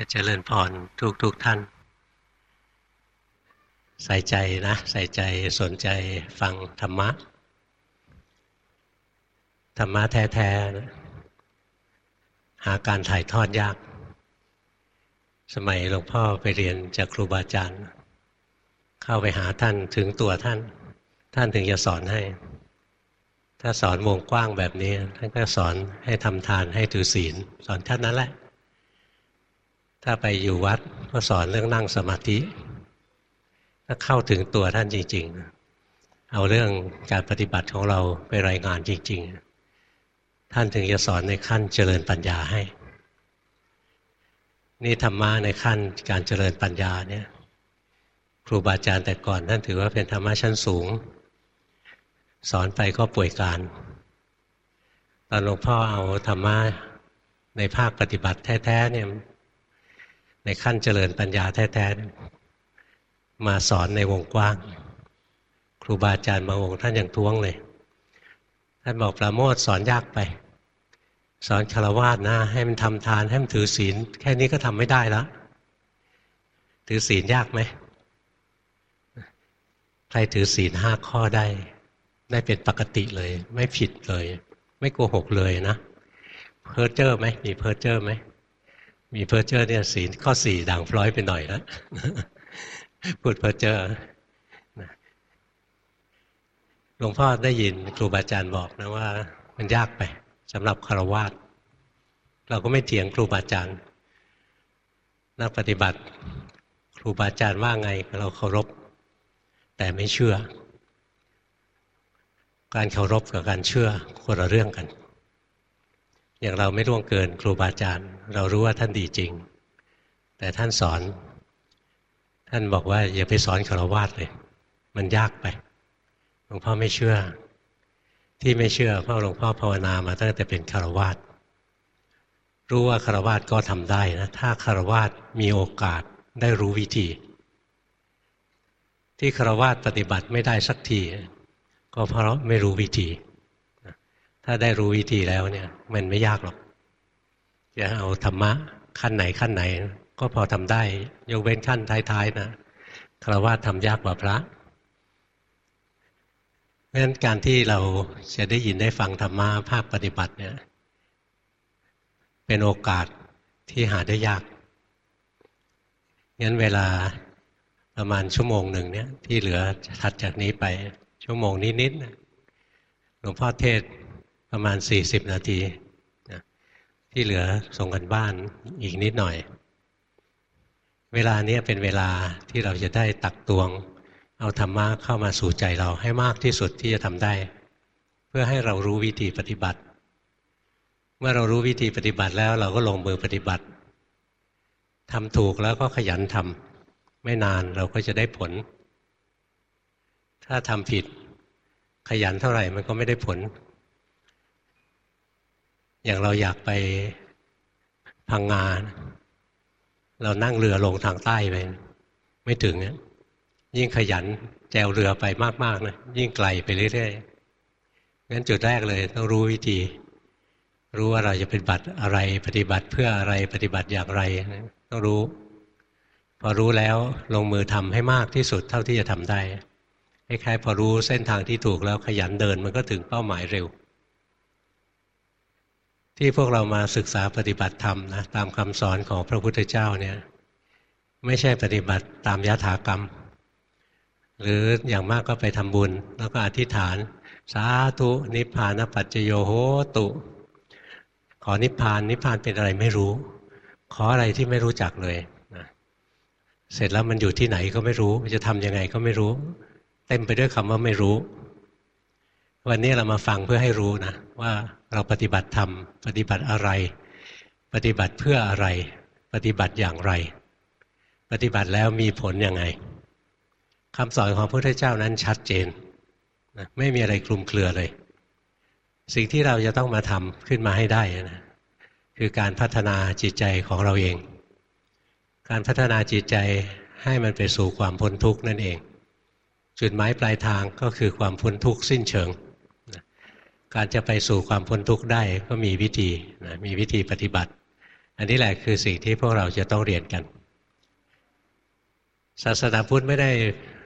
จะเจริญพรทุกทุกท่าน ใส่ใจนะ ใส่ใจสนใจฟังธรรมะ ธรรมะแท้ๆ หาการถ่ายทอดยาก สมัยหลวงพ่อไปเรียนจากครูบาอาจารย์ เข้าไปหาท่านถึงตัวท่าน ท่านถึงจะสอนให้ ถ้าสอนวงกว้างแบบนี้ ท่านก็สอนให้ทำทานให้ถือศีล สอนท่านนั้นแหละ ถ้าไปอยู่วัดก็สอนเรื่องนั่งสมาธิ ถ้าเข้าถึงตัวท่านจริง ๆ เอาเรื่องการปฏิบัติของเราไปรายงานจริง ๆ ท่านถึงจะสอนในขั้นเจริญปัญญาให้ นี่ธรรมะในขั้นการเจริญปัญญาเนี่ยครูบาอาจารย์แต่ก่อนท่านถือว่าเป็นธรรมะชั้นสูง สอนไปก็ป่วยการตอนหลวงพ่อเอาธรรมะในภาคปฏิบัติแท้ๆเนี่ย ในขั้นเจริญปัญญาแท้ๆมาสอนในวงกว้าง ครูบาอาจารย์บางองค์ท่านยังท้วงเลย ท่านบอกประโมทสอนยากไป สอนคารวาสนะ ให้มันทำทานให้มันถือศีล แค่นี้ก็ทำไม่ได้แล้วถือศีลยากไหมใครถือศีลห้าข้อได้ ได้เป็นปกติเลย ไม่ผิดเลย ไม่โกหกเลยนะ เพ้อเจ้อไหมมีเพ้อเจ้อไหม มีเพ้อเจ้อเนี่ยศีลข้อสี่ด่างพร้อยไปหน่อยแล้วพูดเพอร์เจอร์หลวงพ่อได้ยินครูบาอาจารย์บอกนะว่า มันยากไปสำหรับฆราวาสเราก็ไม่เถียงครูบาอาจารย์นักปฏิบัติ ครูบาอาจารย์ว่าไงเราเคารพ แต่ไม่เชื่อ การเคารพกับการเชื่อคนละเรื่องกัน อย่างเราไม่ร่วงเกินครูบาอาจารย์ เรารู้ว่าท่านดีจริง แต่ท่านสอน ท่านบอกว่าอย่าไปสอนคารวาสเลย มันยากไปหลวงพ่อไม่เชื่อ ที่ไม่เชื่อเพราะหลวงพ่อภาวนามาตั้งแต่เป็นคารวาสรู้ว่าคารวาสก็ทำได้นะถ้าคารวาสมีโอกาสได้รู้วิธี ที่คารวาสปฏิบัติไม่ได้สักที ก็เพราะไม่รู้วิธีถ้าได้รู้วิธีแล้วเนี่ย มันไม่ยากหรอก จะเอาธรรมะขั้นไหนขั้นไหน ก็พอทำได้ ยกเว้นขั้นท้ายๆนะคารวะทำยากกว่าพระเพราะฉะนั้นการที่เราจะได้ยินได้ฟังธรรมะภาคปฏิบัติเนี่ย เป็นโอกาสที่หาได้ยากงั้นเวลาประมาณชั่วโมงหนึ่งเนี่ย ที่เหลือถัดจากนี้ไปชั่วโมงนิดๆหลวงพ่อเทศประมาณ40นาที ที่เหลือส่งกันบ้านอีกนิดหน่อย เวลานี้เป็นเวลาที่เราจะได้ตักตวง เอาธรรมะเข้ามาสู่ใจเราให้มากที่สุดที่จะทำได้ เพื่อให้เรารู้วิธีปฏิบัติ เมื่อเรารู้วิธีปฏิบัติแล้วเราก็ลงมือปฏิบัติทำถูกแล้วก็ขยันทำไม่นานเราก็จะได้ผล ถ้าทำผิด ขยันเท่าไหร่มันก็ไม่ได้ผล อย่างเราอยากไปพังงาน เรานั่งเรือลงทางใต้ไปไม่ถึงเนี่ยยิ่งขยันแจวเรือไปมากๆนะยิ่งไกลไปเรื่อยๆงั้นจุดแรกเลยต้องรู้วิธี รู้ว่าเราจะปฏิบัติอะไรปฏิบัติเพื่ออะไรปฏิบัติอย่างไรต้องรู้ พอรู้แล้วลงมือทำให้มากที่สุดเท่าที่จะทำได้คล้ายๆพอรู้เส้นทางที่ถูกแล้วขยันเดินมันก็ถึงเป้าหมายเร็ว ที่พวกเรามาศึกษาปฏิบัติธรรมนะตามคำสอนของพระพุทธเจ้าเนี่ยไม่ใช่ปฏิบัติตามยถากรรม หรืออย่างมากก็ไปทำบุญ แล้วก็อธิษฐาน สาธุนิพพานปัจจโยโหตุ ขอนิพพานนิพพานเป็นอะไรไม่รู้ ขออะไรที่ไม่รู้จักเลยนะเสร็จแล้วมันอยู่ที่ไหนก็ไม่รู้จะทำยังไงก็ไม่รู้ เต็มไปด้วยคำว่าไม่รู้ วันนี้เรามาฟังเพื่อให้รู้นะว่า เราปฏิบัติธรรม ปฏิบัติอะไร ปฏิบัติเพื่ออะไร ปฏิบัติอย่างไร ปฏิบัติแล้วมีผลยังไงคำสอนของพระพุทธเจ้านั้นชัดเจนนะไม่มีอะไรคลุมเครือเลย สิ่งที่เราจะต้องมาทำขึ้นมาให้ได้นะคือการพัฒนาจิตใจของเราเอง การพัฒนาจิตใจให้มันไปสู่ความพ้นทุกข์นั่นเอง จุดหมายปลายทางก็คือความพ้นทุกข์สิ้นเชิง การจะไปสู่ความพ้นทุกข์ได้ก็มีวิธีนะมีวิธีปฏิบัติ อันนี้แหละคือสิ่งที่พวกเราจะต้องเรียนกัน ศาสนาพุทธไม่ได้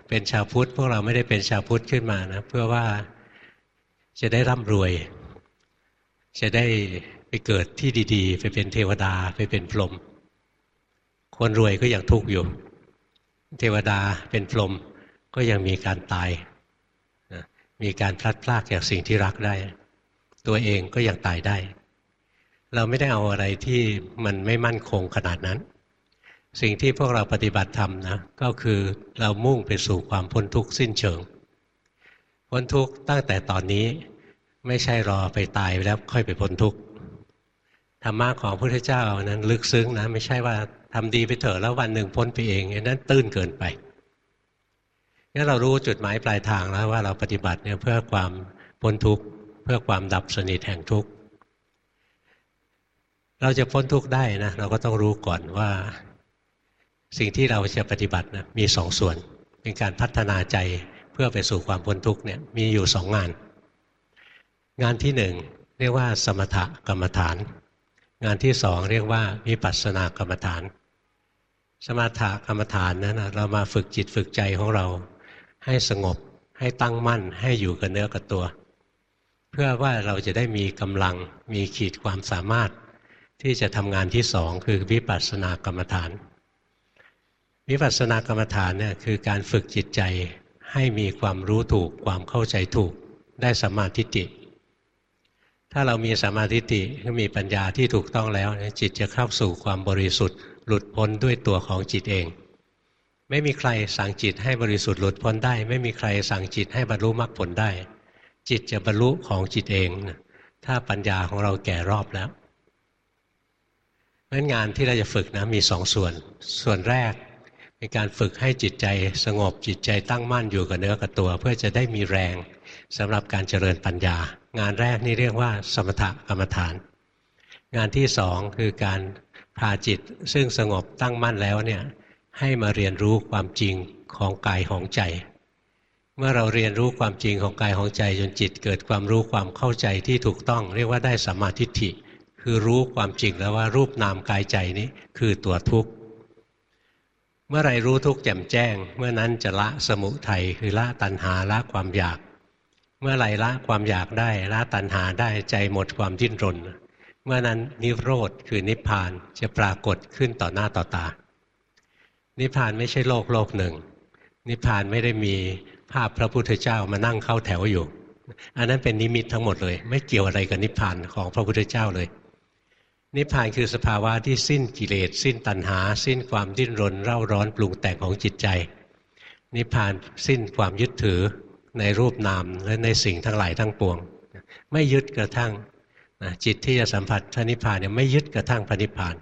เป็นชาวพุทธ พวกเราไม่ได้เป็นชาวพุทธขึ้นมานะเพื่อว่าจะได้ร่ำรวย จะได้ไปเกิดที่ดีๆ ไปเป็นเทวดาไปเป็นพรหมคนรวยก็ยังทุกข์อยู่ เทวดาเป็นพรหมก็ยังมีการตาย มีการพลัดพรากจากสิ่งที่รักได้ ตัวเองก็ยังตายได้ เราไม่ได้เอาอะไรที่มันไม่มั่นคงขนาดนั้น สิ่งที่พวกเราปฏิบัติธรรมนะก็คือเรามุ่งไปสู่ความพ้นทุกข์สิ้นเชิง พ้นทุกข์ตั้งแต่ตอนนี้ไม่ใช่รอไปตายแล้วค่อยไปพ้นทุกข์ธรรมะของพระพุทธเจ้านั้นลึกซึ้งนะไม่ใช่ว่าทำดีไปเถอะแล้ววันหนึ่งพ้นไปเองนั้นตื้นเกินไป งั้นเรารู้จุดหมายปลายทางแล้วว่าเราปฏิบัติเนี่ยเพื่อความพ้นทุกข์เพื่อความดับสนิทแห่งทุกข์เราจะพ้นทุกข์ได้นะเราก็ต้องรู้ก่อนว่า สิ่งที่เราจะปฏิบัตินะมีสองส่วน เป็นการพัฒนาใจเพื่อไปสู่ความพ้นทุกข์เนี่ยมีอยู่สองงาน งานที่หนึ่งเรียกว่าสมถกรรมฐาน งานที่สองเรียกว่าวิปัสสนากรรมฐาน สมถกรรมฐานนั้นเรามาฝึกจิตฝึกใจของเรา ให้สงบ ให้ตั้งมั่น ให้อยู่กับเนื้อกับตัว เพื่อว่าเราจะได้มีกำลังมีขีดความสามารถ ที่จะทำงานที่สองคือวิปัสสนากรรมฐาน วิปัสสนากรรมฐานเนี่ยคือการฝึกจิตใจให้มีความรู้ถูกความเข้าใจถูกได้สมาธิิถ้าเรามีสมาธิิก็มีปัญญาที่ถูกต้องแล้วจิตจะเข้าสู่ความบริสุทธิ์ หลุดพ้นด้วยตัวของจิตเอง ไม่มีใครสั่งจิตให้บริสุทธิ์หลุดพ้นได้ ไม่มีใครสั่งจิตให้บรรลุมรรคผลได้ จิตจะบรรลุของจิตเองถ้าปัญญาของเราแก่รอบแล้วเพราะงานที่เราจะฝึกนะมีสองส่วน ส่วนแรกเป็นการฝึกให้จิตใจสงบจิตใจตั้งมั่นอยู่กับเนื้อกับตัว เพื่อจะได้มีแรงสำหรับการเจริญปัญญา งานแรกนี่เรียกว่า สมถกรรมฐาน งานที่สองคือการพาจิตซึ่งสงบตั้งมั่นแล้วเนี่ย ให้มาเรียนรู้ความจริงของกายของใจ เมื่อเราเรียนรู้ความจริงของกายของใจจนจิตเกิดความรู้ความเข้าใจที่ถูกต้องเรียกว่าได้สัมมาทิฏฐิ คือรู้ความจริงแล้วว่ารูปนามกายใจนี้คือตัวทุกข์เมื่อไรรู้ทุกข์แจ่มแจ้ง เมื่อนั้นจะละสมุทัยคือละตัณหาละความอยาก เมื่อไรละความอยากได้ละตัณหาได้ใจหมดความดิ้นรน เมื่อนั้นนิโรธคือนิพพานจะปรากฏขึ้นต่อหน้าต่อตา นิพพานไม่ใช่โลกโลกหนึ่ง นิพพานไม่ได้มีภาพพระพุทธเจ้ามานั่งเข้าแถวอยู่ อันนั้นเป็นนิมิตทั้งหมดเลย ไม่เกี่ยวอะไรกับนิพพานของพระพุทธเจ้าเลย นิพพานคือสภาวะที่สิ้นกิเลส สิ้นตัณหา สิ้นความดิ้นรนเร่าร้อนปรุงแต่งของจิตใจ นิพพานสิ้นความยึดถือในรูปนามและในสิ่งทั้งหลายทั้งปวง ไม่ยึดกระทั่งจิตที่จะสัมผัสพระนิพพานเนี่ยไม่ยึดกระทั่งพระนิพพาน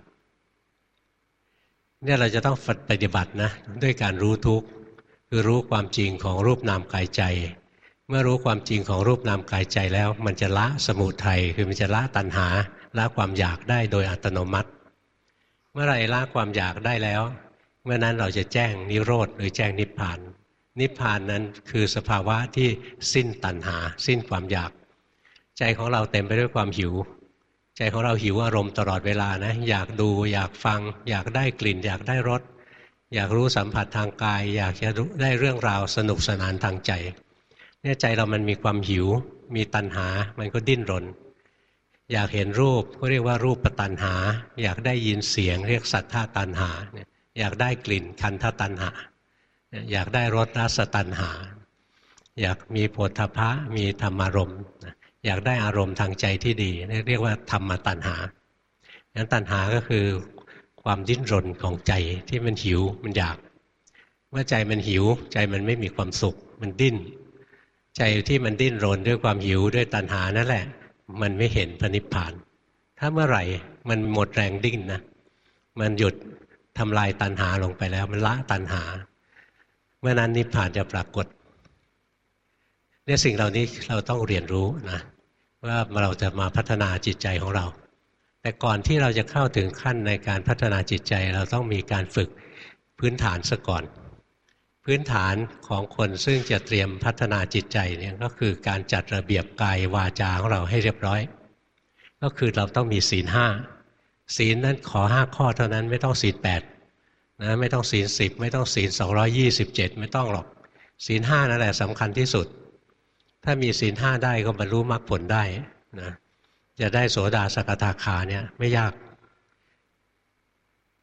เนี่ยเราจะต้องปฏิบัตินะด้วยการรู้ทุกข์คือรู้ความจริงของรูปนามกายใจ เมื่อรู้ความจริงของรูปนามกายใจแล้ว มันจะละสมุทัยคือมันจะละตัณหาละความอยากได้โดยอัตโนมัติ เมื่อไรละความอยากได้แล้ว เมื่อนั้นเราจะแจ้งนิโรธหรือแจ้งนิพพาน นิพพานนั้นคือสภาวะที่สิ้นตัณหา สิ้นความอยาก ใจของเราเต็มไปด้วยความหิว ใจของเราหิวอารมณ์ตลอดเวลานะอยากดูอยากฟัง อยากได้กลิ่น อยากได้รสอยากรู้สัมผัสทางกาย อยากจะได้เรื่องราวสนุกสนานทางใจเนี่ยใจเรามันมีความหิว มีตัณหา มันก็ดิ้นรน อยากเห็นรูปก็เรียกว่ารูปปตัณหา อยากได้ยินเสียง เรียกสัทธาตัณหา อยากได้กลิ่นคันธตัณหา อยากได้รสรสตัณหา อยากมีโพธพะมีธรรมารมณ์ อยากได้อารมณ์ทางใจที่ดีเรียกว่าธรรมตัณหางั้นตัณหาก็คือความดิ้นรนของใจที่มันหิวมันอยาก เมื่อใจมันหิว ใจมันไม่มีความสุข มันดิ้น ใจที่มันดิ้นรนด้วยความหิวด้วยตัณหานั่นแหละ มันไม่เห็นพระนิพพาน ถ้าเมื่อไหร่มันหมดแรงดิ้นนะมันหยุดทำลายตัณหาลงไปแล้ว มันละตัณหา เมื่อนั้นนิพพานจะปรากฏ เนี่ยสิ่งเหล่านี้เราต้องเรียนรู้นะว่าเราจะมาพัฒนาจิตใจของเรา แต่ก่อนที่เราจะเข้าถึงขั้นในการพัฒนาจิตใจเราต้องมีการฝึกพื้นฐานซะก่อน พื้นฐานของคนซึ่งจะเตรียมพัฒนาจิตใจเนี่ยก็คือการจัดระเบียบกายวาจาของเราให้เรียบร้อย ก็คือเราต้องมีศีลห้าศีลนั้นขอห้าข้อเท่านั้นไม่ต้องศีลแปดนะไม่ต้องศีลสิบไม่ต้องศีลสองยี่สิบเจ็ดไม่ต้องหรอกศีลห้านั่นแหละสำคัญที่สุด ถ้ามีศีลห้าได้ก็บรรลุมรรคผลได้นะจะได้โสดาสกทาคาเนี่ยไม่ยาก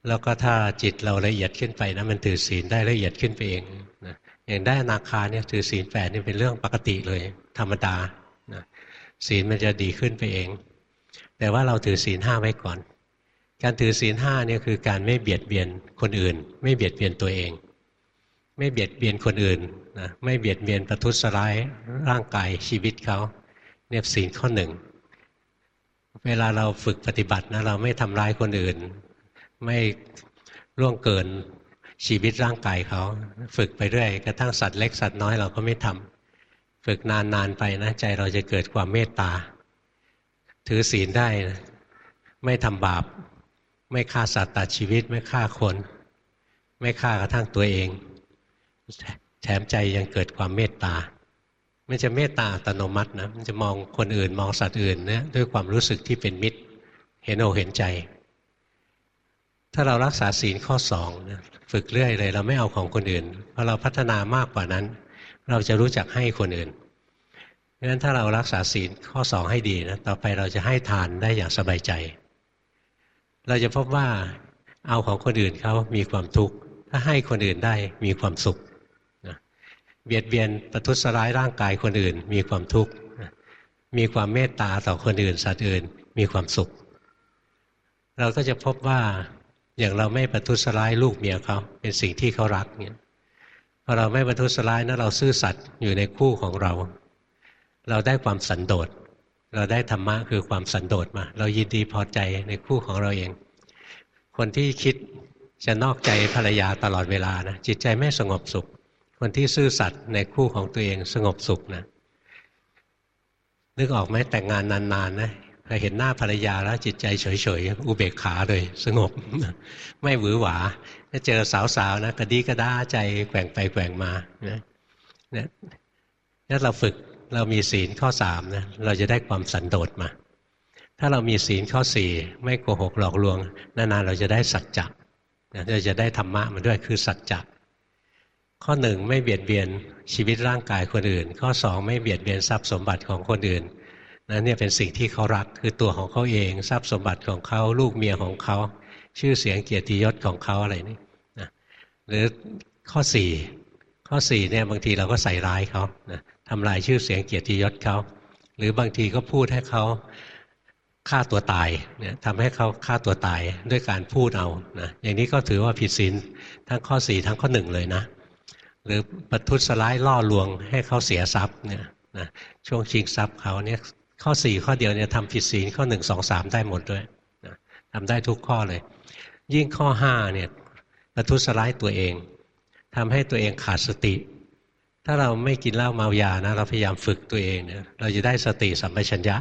แล้วก็ถ้าจิตเราละเอียดขึ้นไปนะมันถือศีลได้ละเอียดขึ้นไปเองนะอย่างได้อนาคาเนี่ยถือศีลแปดนี่เป็นเรื่องปกติเลย ธรรมดานะศีลมันจะดีขึ้นไปเอง แต่ว่าเราถือศีลห้าไว้ก่อน การถือศีลห้าเนี่ยคือการไม่เบียดเบียนคนอื่น ไม่เบียดเบียนตัวเอง ไม่เบียดเบียนคนอื่นนะไม่เบียดเบียนประทุษร้ายร่างกายชีวิตเขาเนี่ยศีลข้อหนึ่งเวลาเราฝึกปฏิบัตินะเราไม่ทำร้ายคนอื่น ไม่ล่วงเกินชีวิตร่างกายเขา ฝึกไปเรื่อยกระทั่งสัตว์เล็กสัตว์น้อยเราก็ไม่ทำฝึกนานๆไปนะใจเราจะเกิดความเมตตา ถือศีลได้นะไม่ทำบาป ไม่ฆ่าสัตว์ตัดชีวิต ไม่ฆ่าคน ไม่ฆ่ากระทั่งตัวเอง แถมใจยังเกิดความเมตตา มันจะเมตตาอัตโนมัตินะมันจะมองคนอื่นมองสัตว์อื่นเนี่ยด้วยความรู้สึกที่เป็นมิตร เห็นอกเห็นใจ ถ้าเรารักษาศีลข้อสองนะฝึกเรื่อยเลยเราไม่เอาของคนอื่นพอเราพัฒนามากกว่านั้น เราจะรู้จักให้คนอื่นเพราะฉะนั้นถ้าเรารักษาศีลข้อสองให้ดีนะต่อไปเราจะให้ทานได้อย่างสบายใจ เราจะพบว่าเอาของคนอื่นเขามีความทุกข์ถ้าให้คนอื่นได้มีความสุข เบียดเบียนประทุษร้ายร่างกายคนอื่น มีความทุกข์มีความเมตตาต่อคนอื่น สัตว์อื่น มีความสุข เราก็จะพบว่าอย่างเราไม่ประทุษร้ายลูกเมียเขาเป็นสิ่งที่เขารักเนี่ยพอเราไม่ประทุษร้ายนะเราซื่อสัตย์อยู่ในคู่ของเรา เราได้ความสันโดษเราได้ธรรมะคือความสันโดษมา เรายินดีพอใจในคู่ของเราเอง คนที่คิดจะนอกใจภรรยาตลอดเวลานะจิตใจไม่สงบสุข คนที่ซื่อสัตย์ในคู่ของตัวเองสงบสุขนะนึกออกไหมแต่งงานนานๆนะพอเห็นหน้าภรรยาแล้วจิตใจเฉยๆอุเบกขาเลย สงบ ไม่หวือหวาถ้าเจอสาวๆนะกระดีกระด้าใจแกว่งไปแกว่งมานะเนี่ยถ้าเราฝึกเรามีศีลข้อสามนะเราจะได้ความสันโดษมา ถ้าเรามีศีลข้อสี่ไม่โกหกหลอกลวงนานๆเราจะได้สัจจะเราจะได้ธรรมะมาด้วยคือสัจจะ ข้อหนึ่งไม่เบียดเบียนชีวิตร่างกายคนอื่น ข้อสองไม่เบียดเบียนทรัพย์สมบัติของคนอื่นนั่นเนี่ยเป็นสิ่งที่เขารักคือตัวของเขาเองทรัพย์สมบัติของเขาลูกเมียของเขา ชื่อเสียงเกียรติยศของเขาอะไรนี่นะหรือข้อสี่ข้อสี่เนี่ยบางทีเราก็ใส่ร้ายเขานะทำลายชื่อเสียงเกียรติยศเขาหรือบางทีก็พูดให้เขาฆ่าตัวตายเนี่ยทำให้เขาฆ่าตัวตายด้วยการพูดเอานะอย่างนี้ก็ถือว่าผิดศีลทั้งข้อสี่ทั้งข้อหนึ่งเลยนะ หรือประทุษร้ายล่อลวงให้เขาเสียทรัพย์เนี่ยนะช่วงชิงทรัพย์เขาเนี่ยข้อสี่ข้อเดียวเนี่ยทำผิดศีลข้อหนึ่งสองสามได้หมดด้วยนะทำได้ทุกข้อเลย ยิ่งข้อห้าเนี่ยประทุษร้ายตัวเองทำให้ตัวเองขาดสติ ถ้าเราไม่กินเหล้าเมายานะเราพยายามฝึกตัวเองเนี่ยเราจะได้สติสัมปชัญญะ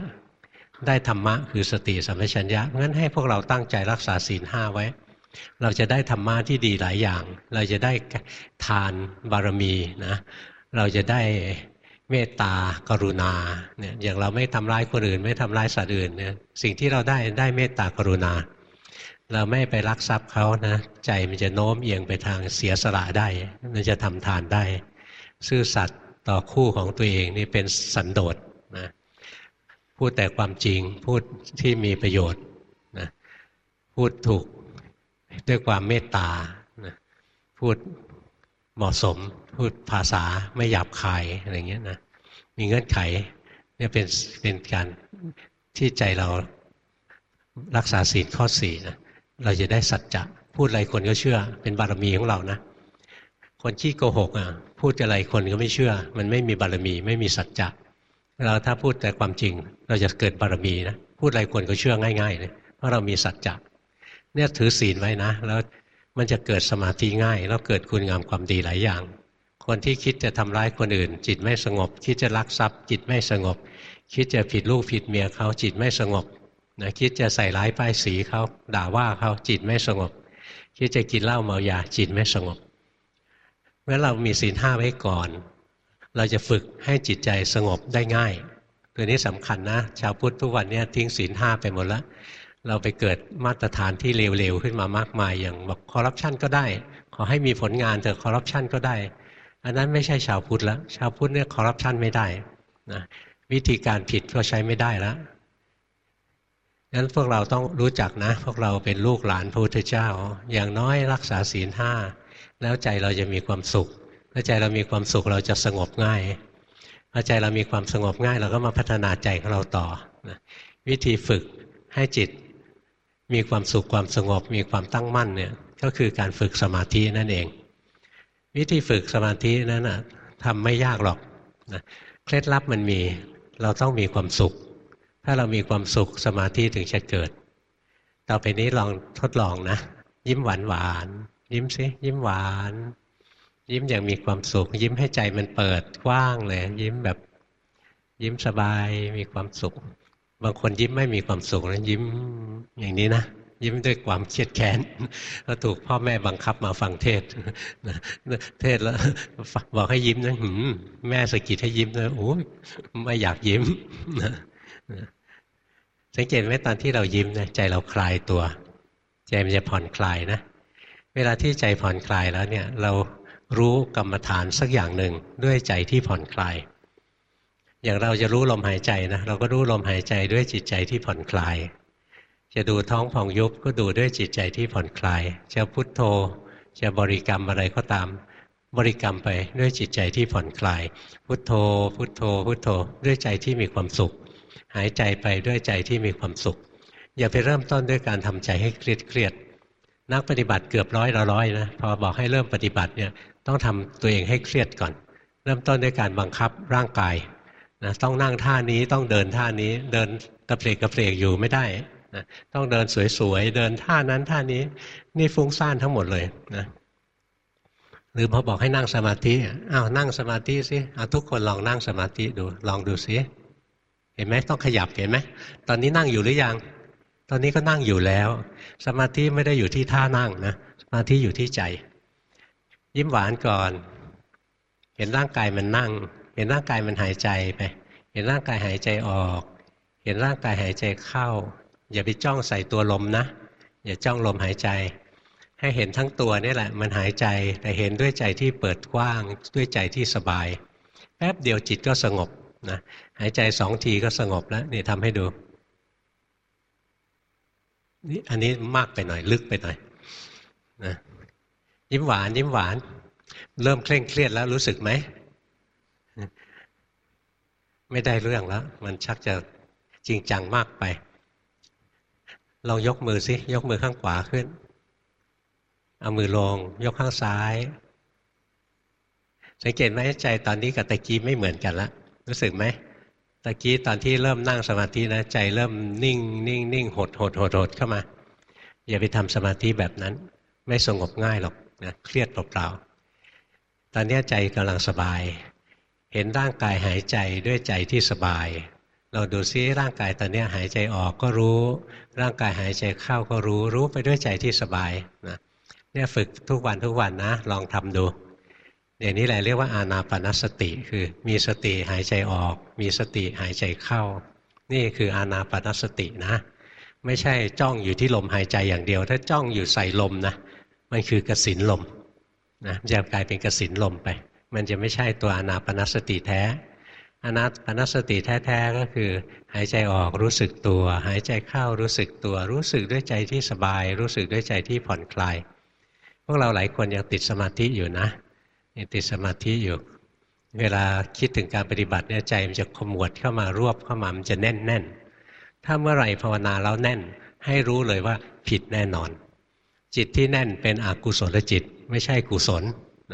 ได้ธรรมะคือสติสัมปชัญญะงั้นให้พวกเราตั้งใจรักษาศีลห้าไว้ เราจะได้ธรรมะที่ดีหลายอย่าง เราจะได้ทานบารมีนะเราจะได้เมตตากรุณาเนี่ยอย่างเราไม่ทำร้ายคนอื่น ไม่ทำร้ายสัตว์อื่นเนี่ยสิ่งที่เราได้ได้เมตตากรุณา เราไม่ไปรักทรัพย์เขานะใจมันจะโน้มเอียงไปทางเสียสละได้มันจะทำทานได้ ซื่อสัตย์ต่อคู่ของตัวเองนี่เป็นสันโดษนะพูดแต่ความจริงพูดที่มีประโยชน์นะพูดถูก ด้วยความเมตตาพูดเหมาะสม พูดภาษาไม่หยาบคายอะไรเงี้ยนะมีเงื่อนไขเนี่ยเป็นเป็นการที่ใจเรารักษาศีลข้อสี่นะเราจะได้สัจจะพูดอะไรคนก็เชื่อ เป็นบารมีของเรานะคนขี้โกหกอะพูดอะไรคนก็ไม่เชื่อ มันไม่มีบารมีไม่มีสัจจะเราถ้าพูดแต่ความจริง เราจะเกิดบารมีนะพูดอะไรคนก็เชื่อง่ายๆเลยเพราะเรามีสัจจะ เนี่ยถือศีลไว้นะ แล้วมันจะเกิดสมาธิง่าย แล้วเกิดคุณงามความดีหลายอย่าง คนที่คิดจะทำร้ายคนอื่น จิตไม่สงบ คิดจะลักทรัพย์ จิตไม่สงบ คิดจะผิดลูกผิดเมียเขาจิตไม่สงบนะคิดจะใส่ร้ายป้ายสีเขาด่าว่าเขาจิตไม่สงบ คิดจะกินเหล้าเมายาจิตไม่สงบเมื่อเรามีศีลห้าไว้ก่อน เราจะฝึกให้จิตใจสงบได้ง่าย ตัวนี้สำคัญนะ ชาวพุทธทุกวันนี้ทิ้งศีลห้าไปหมดแล้ว เราไปเกิดมาตรฐานที่เลวๆขึ้นมามากมาย อย่างบอกคอร์รัปชันก็ได้ ขอให้มีผลงานเถอะคอร์รัปชันก็ได้ อันนั้นไม่ใช่ชาวพุทธแล้วชาวพุทธเนี่ยคอร์รัปชันไม่ได้นะวิธีการผิดก็ใช้ไม่ได้แล้วงั้นพวกเราต้องรู้จักนะ พวกเราเป็นลูกหลานพระพุทธเจ้า อย่างน้อยรักษาศีลห้าแล้วใจเราจะมีความสุขถ้าใจเรามีความสุขเราจะสงบง่ายพอใจเรามีความสงบง่าย เราก็มาพัฒนาใจของเราต่อนะวิธีฝึกให้จิต มีความสุขความสงบ มีความตั้งมั่นเนี่ยก็คือการฝึกสมาธินั่นเอง วิธีฝึกสมาธินั้นนะทำไม่ยากหรอกนะเคล็ดลับมันมีเราต้องมีความสุข ถ้าเรามีความสุขสมาธิถึงจะเกิด ต่อไปนี้ลองทดลองนะ ยิ้มหวานหวานยิ้มสิยิ้มหวาน ยิ้มอย่างมีความสุข ยิ้มให้ใจมันเปิดกว้างเลย ยิ้มแบบยิ้มสบายมีความสุข บางคนยิ้มไม่มีความสุขนะยิ้มอย่างนี้นะยิ้มด้วยความเครียดแค้นก็ถูกพ่อแม่บังคับมาฟังเทศเทศแล้วบอกให้ยิ้มนะแม่สกิดให้ยิ้มนะโอ้ไม่อยากยิ้มสังเกตไหมตอนที่เรายิ้มนะใจเราคลายตัว ใจมันจะผ่อนคลายนะเวลาที่ใจผ่อนคลายแล้วเนี่ย เรารู้กรรมฐานสักอย่างหนึ่งด้วยใจที่ผ่อนคลาย อย่างเราจะรู้ลมหายใจนะเราก็รู้ลมหายใจด้วยจิตใจที่ผ่อนคลาย จะดูท้องผ่องยุบก็ดูด้วยจิตใจที่ผ่อนคลาย จะพุทโธ จะบริกรรมอะไรก็ตาม บริกรรมไปด้วยจิตใจที่ผ่อนคลาย พุทโธ พุทโธ พุทโธ ด้วยใจที่มีความสุข หายใจไปด้วยใจที่มีความสุข อย่าไปเริ่มต้นด้วยการทำใจให้เครียดเครียดนักปฏิบัติเกือบร้อยละร้อยนะพอบอกให้เริ่มปฏิบัติเนี่ยต้องทำตัวเองให้เครียดก่อน เริ่มต้นด้วยการบังคับร่างกาย นะต้องนั่งท่านี้ต้องเดินท่านี้ เดินกระเพลกกระเพลกอยู่ไม่ได้นะต้องเดินสวยๆเดินท่านั้นท่านี้ นี่ฟุ้งซ่านทั้งหมดเลยนะหรือพอบอกให้นั่งสมาธิอ้าวนั่งสมาธิสิเอาทุกคนลองนั่งสมาธิดูลองดูสิเห็นไหมต้องขยับเห็นไหมตอนนี้นั่งอยู่หรือยัง ตอนนี้ก็นั่งอยู่แล้ว สมาธิไม่ได้อยู่ที่ท่านั่งนะสมาธิอยู่ที่ใจ ยิ้มหวานก่อน เห็นร่างกายมันนั่ง เห็นร่างกายมันหายใจไป เห็นร่างกายหายใจออก เห็นร่างกายหายใจเข้า อย่าไปจ้องใส่ตัวลมนะ อย่าจ้องลมหายใจ ให้เห็นทั้งตัวนี่แหละ มันหายใจแต่เห็นด้วยใจที่เปิดกว้างด้วยใจที่สบาย แป๊บเดียวจิตก็สงบนะหายใจสองทีก็สงบแล้วนี่ทำให้ดูนี่อันนี้มากไปหน่อยลึกไปหน่อยนะยิ้มหวานยิ้มหวาน เริ่มเคร่งเครียดแล้วรู้สึกไหม ไม่ได้เรื่องแล้ว มันชักจะจริงจังมากไป ลองยกมือสิ ยกมือข้างขวาขึ้น เอามือลง ยกข้างซ้าย สังเกตไหมใจตอนนี้กับตะกี้ไม่เหมือนกันแล้วรู้สึกไหมตะกี้ตอนที่เริ่มนั่งสมาธินะ ใจเริ่มนิ่งนิ่งนิ่งหดหดหดหดเข้ามา อย่าไปทำสมาธิแบบนั้น ไม่สงบง่ายหรอกนะเครียดเปล่าๆตอนนี้ใจกำลังสบาย เห็นร่างกายหายใจด้วยใจที่สบาย เราดูซิร่างกายตอนนี้หายใจออกก็รู้ ร่างกายหายใจเข้าก็รู้ รู้ไปด้วยใจที่สบายนะเนี่ยฝึกทุกวันทุกวันนะ ลองทำดูอย่างนี้แหละเรียกว่าอานาปนสติคือมีสติหายใจออก มีสติหายใจเข้า นี่คืออานาปนสตินะ ไม่ใช่จ้องอยู่ที่ลมหายใจอย่างเดียว ถ้าจ้องอยู่ใส่ลมนะมันคือกสินลมนะจะกลายเป็นกสินลมไป มันจะไม่ใช่ตัวอนาปนสติแท้อนาปนสติแท้ๆก็คือ หายใจออกรู้สึกตัว หายใจเข้ารู้สึกตัว รู้สึกด้วยใจที่สบาย รู้สึกด้วยใจที่ผ่อนคลาย พวกเราหลายคนยังติดสมาธิอยู่นะยังติดสมาธิอยู่ เวลาคิดถึงการปฏิบัติเนี่ยใจมันจะขมวดเข้ามารวบเข้ามามันจะแน่นแน่นถ้าเมื่อไหร่ภาวนาแล้วแน่น ให้รู้เลยว่าผิดแน่นอน จิตที่แน่นเป็นอกุศลจิต ไม่ใช่กุศล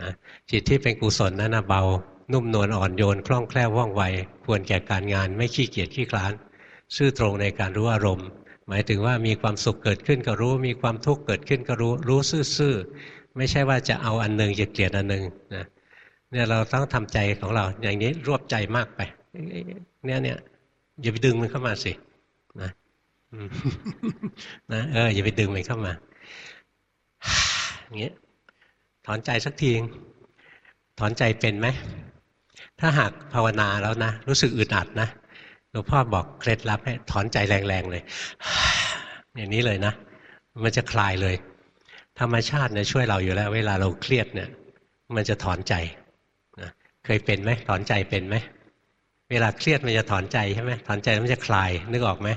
นะจิตที่เป็นกุศลนั้นนะเบา นุ่มนวลอ่อนโยนคล่องแคล่วว่องไว ควรแก่การงานไม่ขี้เกียจขี้คลาน ซื่อตรงในการรู้อารมณ์ หมายถึงว่ามีความสุขเกิดขึ้นก็รู้ มีความทุกข์เกิดขึ้นก็รู้ รู้ซื่อๆไม่ใช่ว่าจะเอาอันหนึ่งจะเกลียดอันหนึ่งนะเนี่ยเราต้องทำใจของเราอย่างนี้รวบใจมากไปเนี่ยเนี่ยอย่าไปดึงมันเข้ามาสินะนะเอออย่าไปดึงมันเข้ามาอย่างเงี้ย ถอนใจสักทีถอนใจเป็นไหม ถ้าหากภาวนาแล้วนะ รู้สึกอึดอัดนะหลวงพ่อบอกเคล็ดลับให้ถอนใจแรงๆเลย อย่างนี้เลยนะ มันจะคลายเลย ธรรมชาติเนี่ยช่วยเราอยู่แล้ว เวลาเราเครียดเนี่ย มันจะถอนใจนะเคยเป็นไหมถอนใจเป็นไหมเวลาเครียดมันจะถอนใจใช่ไหมถอนใจมันจะคลายนึกออกไหม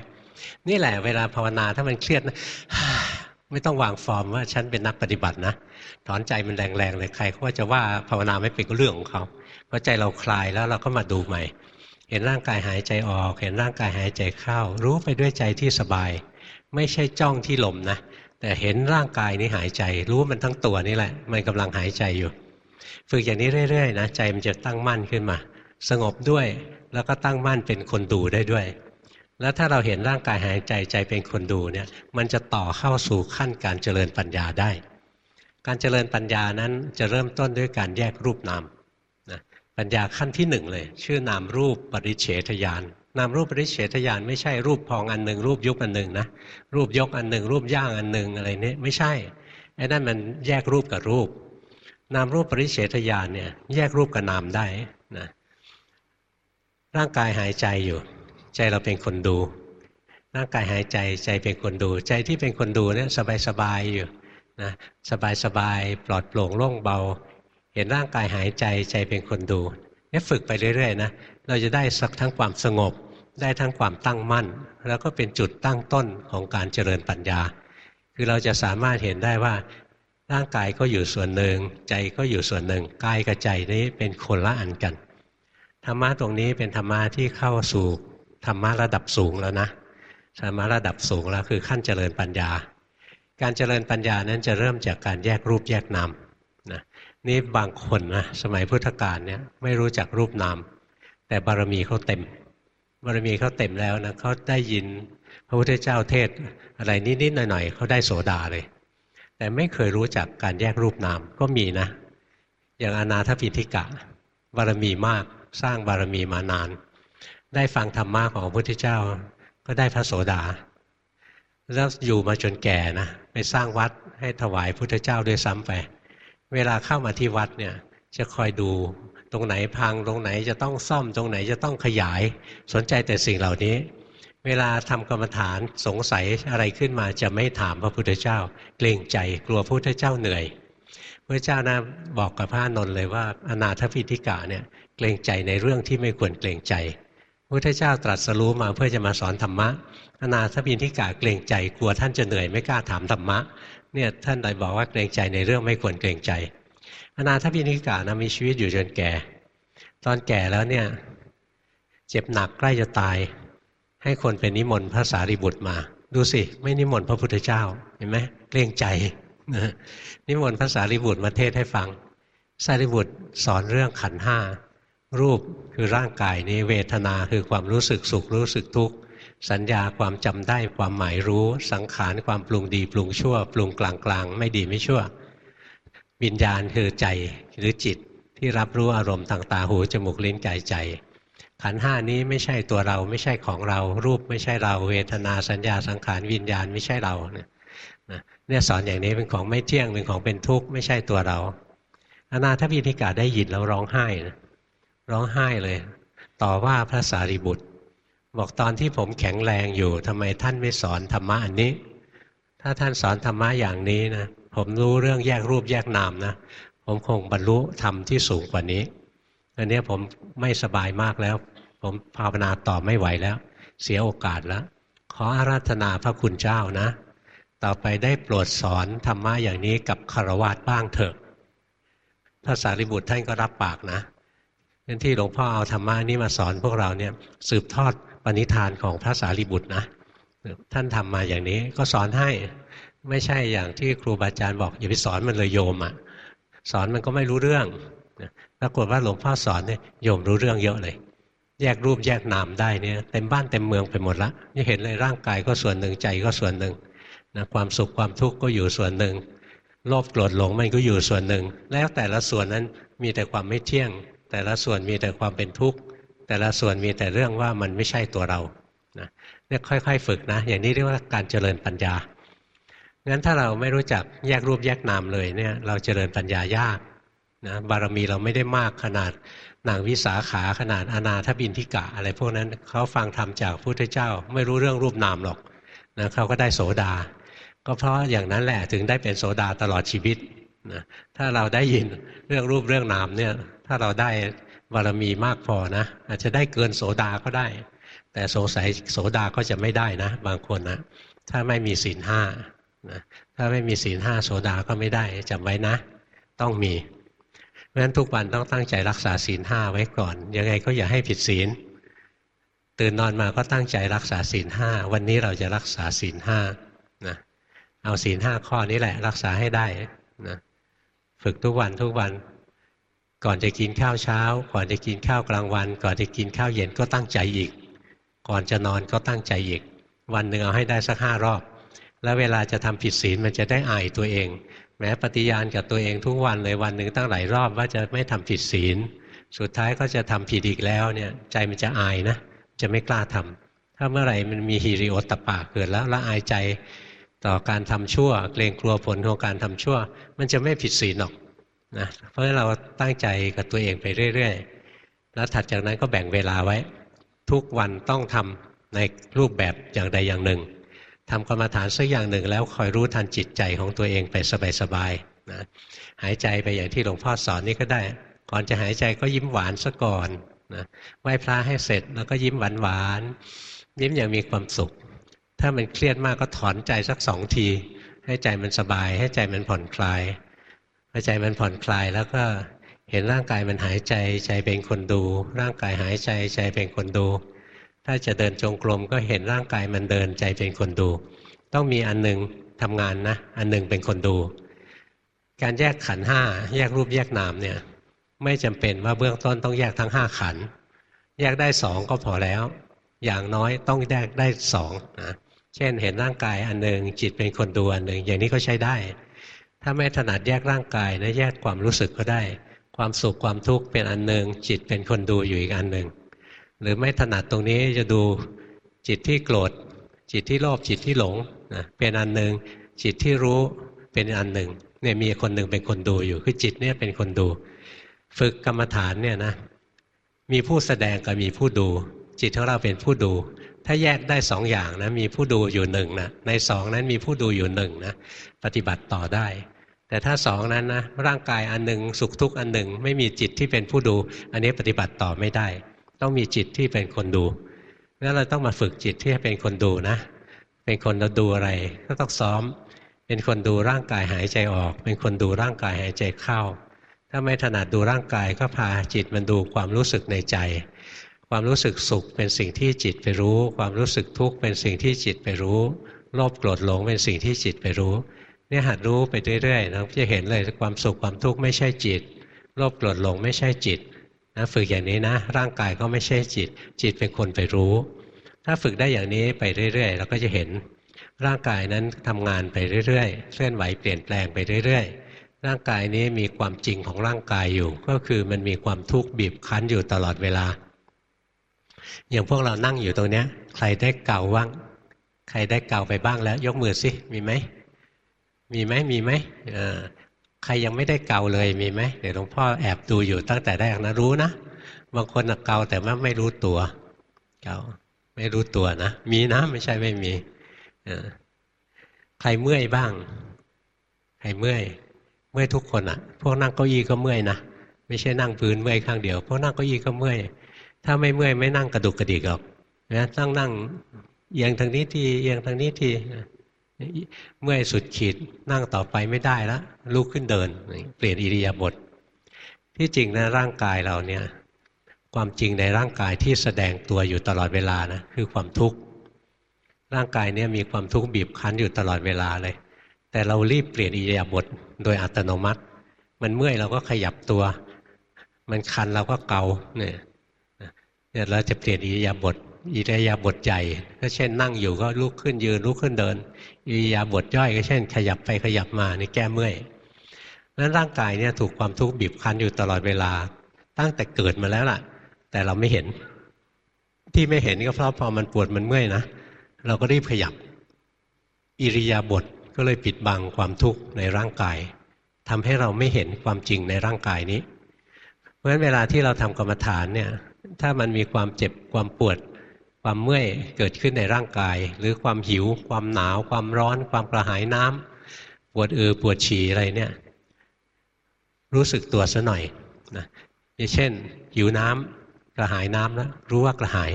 นี่แหละเวลาภาวนาถ้ามันเครียดนะ ไม่ต้องวางฟอร์มว่าฉันเป็นนักปฏิบัตินะถอนใจมันแรงๆเลยใครเขาว่าจะว่าภาวนาไม่เป็นก็เรื่องของเขาเพอใจเราคลายแล้วเราก็มาดูใหม่ เห็นร่างกายหายใจออก เห็นร่างกายหายใจเข้า รู้ไปด้วยใจที่สบาย ไม่ใช่จ้องที่ลมนะแต่เห็นร่างกายนี้หายใจ รู้มันทั้งตัวนี่แหละ มันกำลังหายใจอยู่ ฝึกอย่างนี้เรื่อยๆนะใจมันจะตั้งมั่นขึ้นมา สงบด้วยแล้วก็ตั้งมั่นเป็นคนดูได้ด้วย แล้วถ้าเราเห็นร่างกายหายใจใจเป็นคนดูเนี่ยมันจะต่อเข้าสู่ขั้นการเจริญปัญญาได้ การเจริญปัญญานั้นจะเริ่มต้นด้วยการแยกรูปนามนะปัญญาขั้นที่หนึ่งเลย ชื่อนามรูปปริเฉทญาณนามรูปปริเฉทญาณไม่ใช่รูปพองอันหนึ่งรูปยุบอันหนึ่งนะรูปยกอันหนึ่งรูปย่างอันหนึ่งอะไรนี้ไม่ใช่ไอ้นั่นมันแยกรูปกับรูป นามรูปปริเฉทญาณเนี่ยแยกรูปกับนามได้นะร่างกายหายใจอยู่ ใจเราเป็นคนดู ร่างกายหายใจใจเป็นคนดู ใจที่เป็นคนดูเนี่ยสบายสบายอยู่นะสบายสบายปลอดโปร่งโล่งเบา เห็นร่างกายหายใจใจเป็นคนดูเนี่ยฝึกไปเรื่อยๆนะเราจะได้สักทั้งความสงบ ได้ทั้งความตั้งมั่น แล้วก็เป็นจุดตั้งต้นของการเจริญปัญญา คือเราจะสามารถเห็นได้ว่า ร่างกายก็อยู่ส่วนหนึ่ง ใจก็อยู่ส่วนหนึ่งกายกับใจนี้เป็นคนละอันกันธรรมะตรงนี้เป็นธรรมะที่เข้าสู่ ธรรมะระดับสูงแล้วนะธรรมะระดับสูงแล้วคือขั้นเจริญปัญญา การเจริญปัญญานั้นจะเริ่มจากการแยกรูปแยกนามนะนี่บางคนนะสมัยพุทธกาลเนี่ยไม่รู้จักรูปนาม แต่บารมีเขาเต็ม บารมีเขาเต็มแล้วนะเขาได้ยินพระพุทธเจ้าเทศอะไรนิดๆหน่อยๆเขาได้โสดาเลย แต่ไม่เคยรู้จักการแยกรูปนามก็มีนะ อย่างอนาถปิธิกะ บารมีมากสร้างบารมีมานาน ได้ฟังธรรมะของพระพุทธเจ้า ก็ได้พระโสดา แล้วอยู่มาจนแก่นะไปสร้างวัดให้ถวายพุทธเจ้าด้วยซ้ำไป เวลาเข้ามาที่วัดเนี่ยจะคอยดูตรงไหนพังตรงไหนจะต้องซ่อมตรงไหนจะต้องขยาย สนใจแต่สิ่งเหล่านี้ เวลาทำกรรมฐานสงสัยอะไรขึ้นมาจะไม่ถามพระพุทธเจ้า เกรงใจกลัวพระพุทธเจ้าเหนื่อยพระเจ้านะบอกกับพระนนท์เลยว่าอนาถพิธิกาเนี่ยเกรงใจในเรื่องที่ไม่ควรเกรงใจ พระพุทธเจ้าตรัสรู้มาเพื่อจะมาสอนธรรมะอนาถพิธิกาเกรงใจกลัวท่านจะเหนื่อยไม่กล้าถามธรรมะเนี่ยท่านเลยบอกว่าเกรงใจในเรื่องไม่ควรเกรงใจอนาถพินทิกานะมีชีวิตอยู่จนแก่ ตอนแก่แล้วเนี่ยเจ็บหนักใกล้จะตาย ให้คนเป็นนิมนต์พระสารีบุตรมา ดูสิ ไม่นิมนต์พระพุทธเจ้าเห็นไหมเกรงใจนิมนต์พระสารีบุตรมาเทศให้ฟังสารีบุตรสอนเรื่องขันห้า รูปคือร่างกายนี้เวทนาคือความรู้สึกสุขรู้สึกทุกข์สัญญาความจำได้ความหมายรู้ สังขารความปรุงดีปรุงชั่ว ปรุงกลางกลางไม่ดีไม่ชั่ววิญญาณคือใจหรือจิตที่รับรู้อารมณ์ทางตาหูจมูกลิ้นกายใจ ขันห้านี้ไม่ใช่ตัวเราไม่ใช่ของเรา รูปไม่ใช่เราเวทนาสัญญาสังขารวิญญาณไม่ใช่เราเนี่ยเนี่ยสอนอย่างนี้เป็นของไม่เที่ยงเป็นของเป็นทุกข์ไม่ใช่ตัวเราอนาถบิณิกาได้ยินแล้วร้องไห้นะ ร้องไห้เลย ต่อว่าพระสารีบุตร บอกตอนที่ผมแข็งแรงอยู่ทำไมท่านไม่สอนธรรมะอันนี้ ถ้าท่านสอนธรรมะอย่างนี้นะผมรู้เรื่องแยกรูปแยกนามนะผมคงบรรลุธรรมที่สูงกว่านี้อันนี้ผมไม่สบายมากแล้ว ผมภาวนาต่อไม่ไหวแล้ว เสียโอกาสแล้ว ขออาราธนาพระคุณเจ้านะ ต่อไปได้โปรดสอนธรรมะอย่างนี้กับคารวะบ้างเถอะพระสารีบุตรท่านก็รับปากนะ นั่นที่หลวงพ่อเอาธรรมะนี้มาสอนพวกเราเนี่ยสืบทอดปณิธานของพระสารีบุตรนะท่านทำมาอย่างนี้ก็สอนให้ไม่ใช่อย่างที่ครูบาอาจารย์บอกอย่าไปสอนมันเลยโยมอะ่ะสอนมันก็ไม่รู้เรื่องปรากฏว่าหลวงพ่อสอนเนี่ยโยมรู้เรื่องเยอะเลย แยกรูปแยกนามได้เนี่ยเต็มบ้านเต็มเมืองไปหมดละนี่เห็นเลยร่างกายก็ส่วนหนึ่งใจก็ส่วนหนึ่งนะความสุขความทุกข์ก็อยู่ส่วนหนึ่งโลภโกรธหลงมันก็อยู่ส่วนหนึ่ง แล้วแต่ละส่วนนั้นมีแต่ความไม่เที่ยง แต่ละส่วนมีแต่ความเป็นทุกข์ แต่ละส่วนมีแต่เรื่องว่ามันไม่ใช่ตัวเรานะเนี่ยค่อย ๆ ฝึกนะ อย่างนี้เรียกว่าการเจริญปัญญา งั้นถ้าเราไม่รู้จักแยกรูปแยกนามเลยเนี่ยเราเจริญปัญญายากนะบารมีเราไม่ได้มากขนาดนางวิสาขาขนาดอนาถบินทิกะ อะไรพวกนั้นเขาฟังธรรมจากพุทธเจ้า ไม่รู้เรื่องรูปนามหรอกนะเขาก็ได้โสดา ก็เพราะอย่างนั้นแหละถึงได้เป็นโสดาตลอดชีวิตนะถ้าเราได้ยินเรื่องรูปเรื่องนามเนี่ย ถ้าเราได้บารมีมากพอนะ อาจจะได้เกินโสดาก็ได้ แต่สงสัยโสดาก็จะไม่ได้นะ บางคนนะถ้าไม่มีศีลห้านะถ้าไม่มีศีลห้าโสดาก็ไม่ได้จำไว้นะ ต้องมีเพราะฉะนั้นทุกวันต้องตั้งใจรักษาศีลห้าไว้ก่อน ยังไงก็อย่าให้ผิดศีล ตื่นนอนมาก็ตั้งใจรักษาศีลห้าวันนี้เราจะรักษาศีลห้านะเอาศีลห้าข้อนี้แหละ รักษาให้ได้นะฝึกทุกวันทุกวัน ก่อนจะกินข้าวเช้า ก่อนจะกินข้าวกลางวัน ก่อนจะกินข้าวเย็นก็ตั้งใจอีก ก่อนจะนอนก็ตั้งใจอีก วันหนึ่งเอาให้ได้สักห้ารอบ แล้วเวลาจะทำผิดศีลมันจะได้อายตัวเอง แม้ปฏิญาณกับตัวเองทุกวันเลยวันหนึ่งตั้งหลายรอบว่าจะไม่ทำผิดศีล สุดท้ายก็จะทำผิดอีกแล้วเนี่ยใจมันจะอายนะ จะไม่กล้าทำถ้าเมื่อไหร่มันมีฮิริโอตปาเกิดแล้วละอายใจต่อการทำชั่ว เกรงกลัวผลของการทำชั่ว มันจะไม่ผิดศีลหรอก นะเพราะเราตั้งใจกับตัวเองไปเรื่อยๆ แล้วถัดจากนั้นก็แบ่งเวลาไว้ ทุกวันต้องทำในรูปแบบอย่างใดอย่างหนึ่งทำกรรมฐานสักอย่างหนึ่ง แล้วคอยรู้ทันจิตใจของตัวเองไปสบายๆนะหายใจไปอย่างที่หลวงพ่อสอนนี่ก็ได้ ก่อนจะหายใจก็ยิ้มหวานซะก่อนนะไหว้พระให้เสร็จแล้วก็ยิ้มหวานหวานยิ้มอย่างมีความสุข ถ้ามันเครียดมากก็ถอนใจสักสองที ให้ใจมันสบาย ให้ใจมันผ่อนคลาย อใจมันผ่อนคลายแล้วก็เห็นร่างกายมันหายใจใจเป็นคนดู ร่างกายหายใจใจเป็นคนดู ถ้าจะเดินจงกรมก็เห็นร่างกายมันเดินใจเป็นคนดู ต้องมีอันหนึ่งทำงานนะ อันหนึ่งเป็นคนดู การแยกขันห้าแยกรูปแยกนามเนี่ยไม่จำเป็นว่าเบื้องต้นต้องแยกทั้งห้าขัน แยกได้สองก็พอแล้ว อย่างน้อยต้องแยกได้สองนะเช่นเห็นร่างกายอันหนึ่งจิตเป็นคนดูอันหนึ่งอย่างนี้ก็ใช้ได้ ถ้าไม่ถนัดแยกร่างกายนะแยกความรู้สึกก็ได้ ความสุขความทุกข์เป็นอันหนึ่งจิตเป็นคนดูอยู่อีกอันหนึ่งหรือไม่ถนัดตรงนี้จะดูจิตที่โกรธจิตที่โลภจิตที่หลงนะเป็นอันหนึ่งจิตที่รู้เป็นอันหนึ่งเนี่ยมีคนหนึ่งเป็นคนดูอยู่คือจิตเนี่ยเป็นคนดู ฝึกกรรมฐานเนี่ยนะมีผู้แสดงกับมีผู้ดู จิตของเราเป็นผู้ดู ถ้าแยกได้สองอย่างนะมีผู้ดูอยู่หนึ่งนะในสองนั้นมีผู้ดูอยู่หนึ่งนะปฏิบัติต่อได้ แต่ถ้าสองนั้นนะร่างกายอันหนึ่งสุขทุกข์อันหนึ่งไม่มีจิตที่เป็นผู้ดู อันนี้ปฏิบัติต่อไม่ได้ ต้องมีจิตที่เป็นคนดูแล้วเราต้องมาฝึกจิตที่เป็นคนดูนะ เป็นคนเราดูอะไรก็ต้องซ้อม เป็นคนดูร่างกายหายใจออก เป็นคนดูร่างกายหายใจเข้า ถ้าไม่ถนัดดูร่างกายก็พาจิตมันดูความรู้สึกในใจ ความรู้สึกสุขเป็นสิ่งที่จิตไปรู้ ความรู้สึกทุกข์เป็นสิ่งที่จิตไปรู้โลภโกรธหลงเป็นสิ่งที่จิตไปรู้เนี่ยหัดรู้ไปเรื่อยๆนะจะเห็นเลยความสุขความทุกข์ไม่ใช่จิตโลภโกรธหลงไม่ใช่จิตนะฝึกอย่างนี้นะ ร่างกายก็ไม่ใช่จิต จิตเป็นคนไปรู้ ถ้าฝึกได้อย่างนี้ไปเรื่อยๆเราก็จะเห็น ร่างกายนั้นทำงานไปเรื่อยๆเคลื่อนไหวเปลี่ยนแปลงไปเรื่อยๆ ร่างกายนี้มีความจริงของร่างกายอยู่ ก็คือมันมีความทุกข์บีบคั้นอยู่ตลอดเวลา อย่างพวกเรานั่งอยู่ตรงนี้ใครได้เก่าบ้าง ใครได้เก่าไปบ้างแล้ว ยกมือสิมีไหมมีไหมมีไหมใครยังไม่ได้เกาเลยมีไหมเดี๋ยวหลวงพ่อแอบดูอยู่ตั้งแต่แรกนะรู้นะบางคนเกาแต่ว่าไม่รู้ตัว เกาไม่รู้ตัวนะมีนะไม่ใช่ไม่มีใครเมื่อยบ้าง ใครเมื่อย เมื่อยทุกคนอะ่ะ พวกนั่งเก้าอี้ก็เมื่อยนะไม่ใช่นั่งพื้นเมื่อยข้างเดียวพวกนั่งเก้าอี้ก็เมื่อย ถ้าไม่เมื่อยไม่นั่งกระดุกกระดิกหรอกนะต้องนั่งเอียงทางนี้ทีเอียงทางนี้ทีเมื่อยสุดขีดนั่งต่อไปไม่ได้แล้วลุกขึ้นเดิน เปลี่ยนอิริยาบถที่จริงนะร่างกายเราเนี่ย ความจริงในร่างกายที่แสดงตัวอยู่ตลอดเวลานะคือความทุกข์ร่างกายเนี่ยมีความทุกข์บีบคั้นอยู่ตลอดเวลาเลย แต่เรารีบเปลี่ยนอิริยาบถโดยอัตโนมัติ มันเมื่อยเราก็ขยับตัว มันคันเราก็เกาเนี่ย เนี่ยเราจะเปลี่ยนอิริยาบถอิริยาบถใหญ่ก็เช่นนั่งอยู่ก็ลุกขึ้นยืนลุกขึ้นเดิน อิริยาบถย่อยก็เช่น ขยับไปขยับมานี่แก้เมื่อยนั้นร่างกายเนี่ยถูกความทุกข์บีบคั้นอยู่ตลอดเวลา ตั้งแต่เกิดมาแล้วล่ะ แต่เราไม่เห็น ที่ไม่เห็นก็เพราะพอมันปวดมันเมื่อยนะเราก็รีบขยับ อิริยาบถก็เลยปิดบังความทุกข์ในร่างกายทำให้เราไม่เห็นความจริงในร่างกายนี้ เพราะฉะนั้นเวลาที่เราทำกรรมฐานเนี่ย ถ้ามันมีความเจ็บความปวด ความเมื่อยเกิดขึ้นในร่างกาย หรือความหิว ความหนาว ความร้อน ความกระหายน้ำปวดเอือปวดฉี่อะไรเนี่ย รู้สึกตัวซะหน่อยนะอย่างเช่น หิวน้ำกระหายน้ำแล้วรู้ว่ากระหาย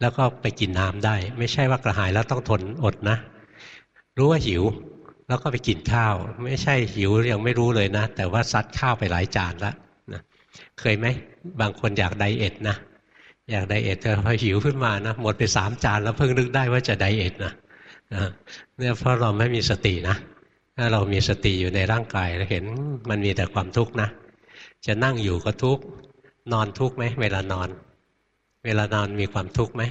แล้วก็ไปกินน้ำได้ ไม่ใช่ว่ากระหายแล้วต้องทนอดนะ รู้ว่าหิวแล้วก็ไปกินข้าว ไม่ใช่หิวยังไม่รู้เลยนะ แต่ว่าซัดข้าวไปหลายจานแล้ว เคยไหมบางคนอยากไดเอทนะอยากไดเอทแต่พอหิวขึ้นมานะหมดไปสามจานแล้วเพิ่งนึกได้ว่าจะไดเอทนะเนี่ยเพราะเราไม่มีสตินะถ้าเรามีสติอยู่ในร่างกายเราเห็นมันมีแต่ความทุกข์นะ จะนั่งอยู่ก็ทุกข์นอนทุกข์ไหมเวลานอน เวลานอนมีความทุกข์ไหม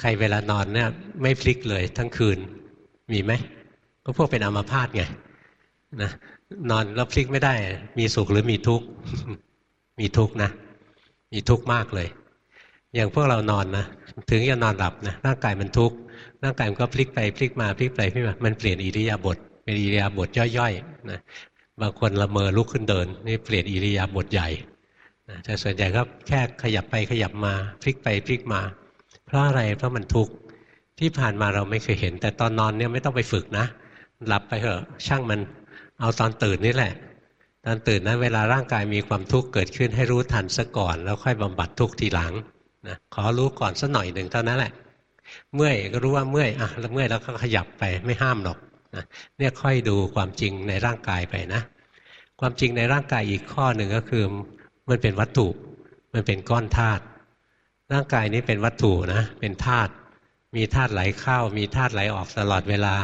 ใครเวลานอนเนี่ยไม่พลิกเลยทั้งคืนมีไหมก็พวกเป็นอัมพาตไงนะ นอนแล้วพลิกไม่ได้ มีสุขหรือมีทุกข์ มีทุกข์นะ มีทุกข์มากเลย อย่างพวกเรานอนนะ ถึงจะนอนหลับนะ ร่างกายมันทุกข์ ร่างกายมันก็พลิกไปพลิกมาพลิกไปพลิกมา มันเปลี่ยนอิริยาบถ เป็นอิริยาบถย่อยๆ นะ บางคนละเมอลุกขึ้นเดิน นี่เปลี่ยนอิริยาบถใหญ่นะแต่ส่วนใหญ่ก็แค่ขยับไปขยับมาพลิกไปพลิกมา เพราะอะไร เพราะมันทุกข์ ที่ผ่านมาเราไม่เคยเห็น แต่ตอนนอนเนี่ยไม่ต้องไปฝึกนะ หลับไปเถอะ ช่างมัน เอาตอนตื่นนี่แหละ ตอนตื่นนะเวลาร่างกายมีความทุกข์เกิดขึ้นให้รู้ทันซะก่อน แล้วค่อยบำบัดทุกข์ทีหลังนะขอรู้ก่อนสักหน่อยหนึ่งเท่านั้นแหละ เมื่อยก็รู้ว่าเมื่อยอะแล้วเมื่อยแล้วก็ขยับไปไม่ห้ามหรอกนะเนี่ยค่อยดูความจริงในร่างกายไปนะ ความจริงในร่างกายอีกข้อหนึ่งก็คือมันเป็นวัตถุ มันเป็นก้อนธาตุร่างกายนี้เป็นวัตถุนะ เป็นธาตุมีธาตุไหลเข้า มีธาตุไหลออกตลอดเวลา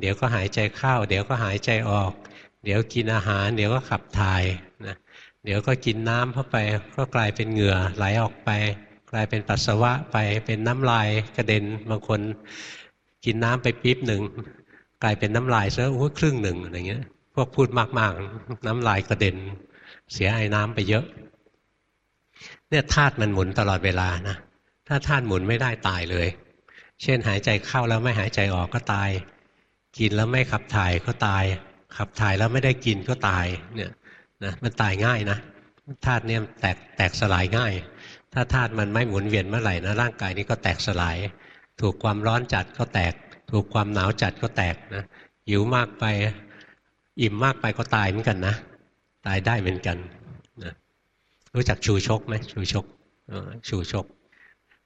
เดี๋ยวก็หายใจเข้า เดี๋ยวก็หายใจออก เดี๋ยวกินอาหาร เดี๋ยวก็ขับถ่ายนะเดี๋ยวก็กินน้ำเข้าไปก็กลายเป็นเหงื่อไหลออกไป กลายเป็นปัสสาวะไปเป็นน้ำลายกระเด็นบางคนกินน้ำไปปิ๊บหนึ่งกลายเป็นน้ำลายซะโอ้ครึ่งหนึ่งอะไรเงี้ยพวกพูดมากๆ น้ำลายกระเด็น เสียไอ้น้ำไปเยอะ เนี่ยธาตุมันหมุนตลอดเวลานะถ้าธาตุหมุนไม่ได้ตายเลย เช่นหายใจเข้าแล้วไม่หายใจออกก็ตาย กินแล้วไม่ขับถ่ายก็ตาย ขับถ่ายแล้วไม่ได้กินก็ตายเนี่ยนะมันตายง่ายนะธาตุเนี่ยแตกแตกสลายง่าย ถ้าธาตุมันไม่หมุนเวียนเมื่อไหร่นะร่างกายนี้ก็แตกสลาย ถูกความร้อนจัดก็แตก ถูกความหนาวจัดก็แตกนะหิวมากไปอิ่มมากไปก็ตายเหมือนกันนะตายได้เหมือนกันนะรู้จักชูชกไหมชูชกชูชก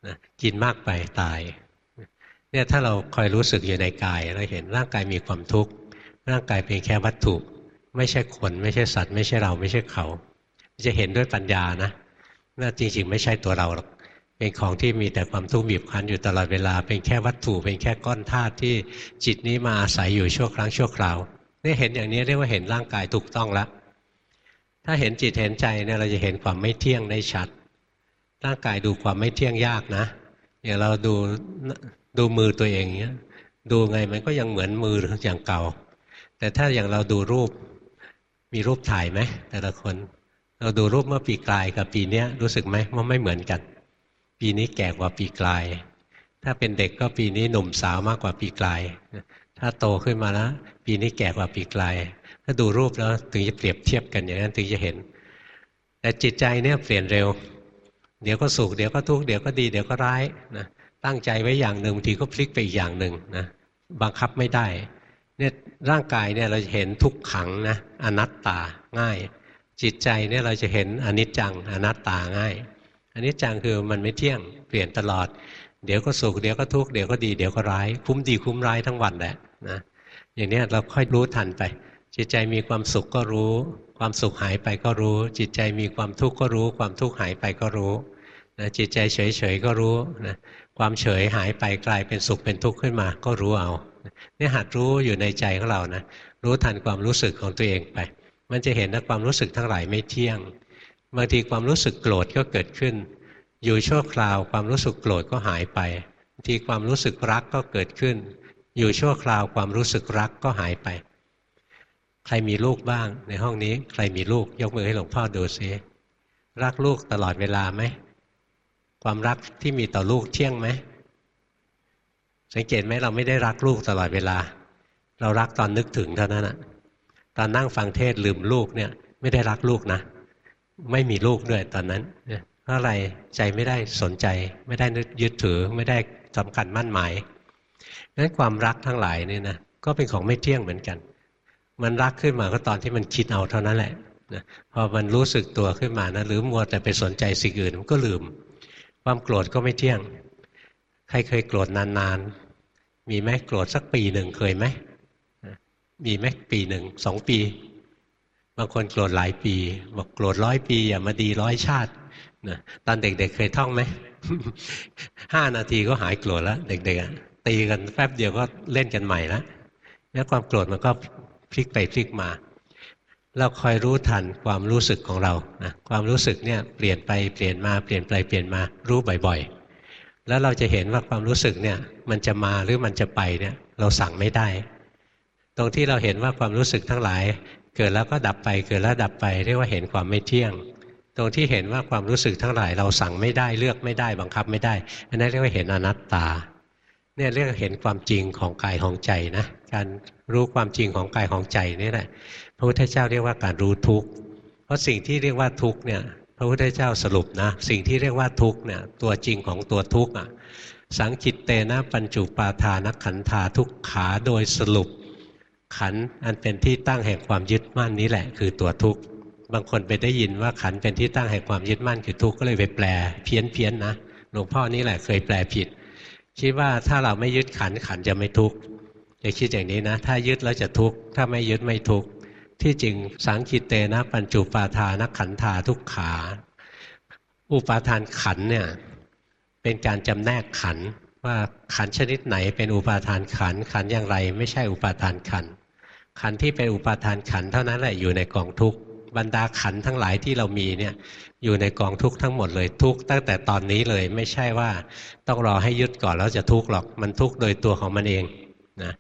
นะกินมากไปตาย เนี่ยถ้าเราคอยรู้สึกอยู่ในกายเราเห็นร่างกายมีความทุกข์ร่างกายเป็นแค่วัตถุ ไม่ใช่คนไม่ใช่สัตว์ ไม่ใช่เราไม่ใช่เขา จะเห็นด้วยปัญญานะว่าจริง ๆ ไม่ใช่ตัวเราหรอกเป็นของที่มีแต่ความทุกข์บีบคั้นอยู่ตลอดเวลา เป็นแค่วัตถุเป็นแค่ก้อนธาตุที่จิตนี้มาอาศัยอยู่ชั่วครั้งชั่วคราวนี่เห็นอย่างนี้เรียกว่าเห็นร่างกายถูกต้องแล้วถ้าเห็นจิตเห็นใจเนี่ยเราจะเห็นความไม่เที่ยงได้ชัด ร่างกายดูความไม่เที่ยงยากนะ อย่างเราดูดูมือตัวเองเนี้ย ดูไงมันก็ยังเหมือนมืออย่างเก่า แต่ถ้าอย่างเราดูรูปมีรูปถ่ายไหมแต่ละคน เราดูรูปเมื่อปีกลายกับปีนี้รู้สึกไหมว่าไม่เหมือนกัน ปีนี้แก่กว่าปีกลาย ถ้าเป็นเด็กก็ปีนี้หนุ่มสาวมากกว่าปีกลายถ้าโตขึ้นมาแล้วปีนี้แก่กว่าปีกลาย ถ้าดูรูปแล้วถึงจะเปรียบเทียบกันอย่างนั้นถึงจะเห็น แต่จิตใจเนี่ยเปลี่ยนเร็ว เดี๋ยวก็สุขเดี๋ยวก็ทุกข์เดี๋ยวก็ดีเดี๋ยวก็ร้ายนะตั้งใจไว้อย่างหนึ่งบางทีก็พลิกไปอีกอย่างหนึ่งนะบังคับไม่ได้เนี่ยร่างกายเนี่ยเราจะเห็นทุกขังนะอนัตตาง่าย จิตใจเนี่ยเราจะเห็นอนิจจังอนัตตาง่ายอนิจจังคือมันไม่เที่ยงเปลี่ยนตลอด เดี๋ยวก็สุขเดี๋ยวก็ทุกข์เดี๋ยวก็ดีเดี๋ยวก็ร้าย คุ้มดีคุ้มร้ายทั้งวันแหละนะอย่างนี้เราค่อยรู้ทันไป จิตใจมีความสุขก็รู้ ความสุขหายไปก็รู้ จิตใจมีความทุกข์ก็รู้ ความทุกข์หายไปก็รู้นะจิตใจเฉยๆก็รู้นะความเฉยหายไปกลายเป็นสุขเป็นทุกข์ขึ้นมา ก็รู้เอานี่หัดรู้อยู่ในใจของเรานะรู้ทันความรู้สึกของตัวเองไป มันจะเห็นว่าความรู้สึกทั้งหลายไม่เที่ยงบางทีความรู้สึกโกรธก็เกิดขึ้น อยู่ชั่วคราวความรู้สึกโกรธก็หายไปบางทีความรู้สึกรักก็เกิดขึ้น อยู่ชั่วคราวความรู้สึกรักก็หายไป ใครมีลูกบ้าง ในห้องนี้ ใครมีลูก ยกมือให้หลวงพ่อดูซิรักลูกตลอดเวลาไหมความรักที่มีต่อลูกเที่ยงไหมสังเกตไหมเราไม่ได้รักลูกตลอดเวลา เรารักตอนนึกถึงเท่านั้นนะตอนนั่งฟังเทศลืมลูกเนี่ย ไม่ได้รักลูกนะ ไม่มีลูกด้วยตอนนั้นเพราะอะไรใจไม่ได้สนใจ ไม่ได้นึกยึดถือไม่ได้สำคัญมั่นหมายนั้นความรักทั้งหลายนี่นะก็เป็นของไม่เที่ยงเหมือนกัน มันรักขึ้นมาก็ตอนที่มันคิดเอาเท่านั้นแหละนะพอมันรู้สึกตัวขึ้นมานะหรือมัวแต่ไปสนใจสิ่งอื่นมันก็ลืม ความโกรธก็ไม่เที่ยง ใครเคยโกรธนานๆ มีไหมโกรธสักปีหนึ่งเคยไหมมีไหมปีหนึ่งสองปี บางคนโกรธหลายปี บอกโกรธร้อยปี อย่ามาดีร้อยชาตินะตอนเด็กๆเเคยท่องไหมห้านาทีก็หายโกรธแล้ว เด็กๆตีกันแป๊บเดียวก็เล่นกันใหม่แล้วแล้วความโกรธมันก็ พลิกไปพลิกมา เราคอยรู้ทันความรู้สึกของเรานะความรู้สึกเนี่ยเปลี่ยนไปเปลี่ยนมาเปลี่ยนไปเปลี่ยนมารู้บ่อยๆ แล้วเราจะเห็นว่าความรู้สึกเนี่ยมันจะมาหรือมันจะไปเนี่ยเราสั่งไม่ได้ ตรงที่เราเห็นว่าความรู้สึกทั้งหลาย เกิดแล้วก็ดับไปเกิดแล้วดับไปเรียกว่าเห็นความไม่เที่ยง ตรงที่เห็นว่าความรู้สึกทั้งหลาย เราสั่งไม่ได้เลือกไม่ได้บังคับไม่ได้อันนั้นเรียกว่าเห็นอนัตตาเนี่ยเรียกเห็นความจริงของกายของใจนะการ รู้ความจริงของกายของใจนี่แหละพระพุทธเจ้าเรียกว่าการรู้ทุกข์เพราะสิ่งที่เรียกว่าทุกข์เนี่ยพระพุทธเจ้าสรุปนะสิ่งที่เรียกว่าทุกข์เนี่ยตัวจริงของตัวทุกข์อะสังคิตเตนะปัญจุปาทานขันธาทุกขาโดยสรุป ขันอันเป็นที่ตั้งแห่งความยึดมั่นนี้แหละ คือตัวทุกข์บางคนไปได้ยินว่าขันเป็นที่ตั้งแห่งความยึดมั่นคือทุกข์ก็เลยไปแปลเพี้ยนเพี้ยนนะหลวงพ่อนี่แหละเคยแปลผิด คิดว่าถ้าเราไม่ยึดขันขันจะไม่ทุกข์ อย่าคิดอย่างนี้นะ ถ้ายึดแล้วจะทุกข์ถ้าไม่ยึดไม่ทุกข์ที่จริงสังคิเตนะปัญจุปาทานขันธาทุกขา อุปาทานขันเนี่ยเป็นการจำแนกขันว่าขันชนิดไหนเป็นอุปาทานขันขันอย่างไร ไม่ใช่อุปาทานขันขันที่เป็นอุปาทานขันเท่านั้นแหละอยู่ในกองทุกข์บรรดาขันทั้งหลายที่เรามีเนี่ยอยู่ในกองทุกข์ทั้งหมดเลยทุกข์ตั้งแต่ตอนนี้เลยไม่ใช่ว่าต้องรอให้ยึดก่อนแล้วจะทุกข์หรอกมันทุกข์โดยตัวของมันเอง นะ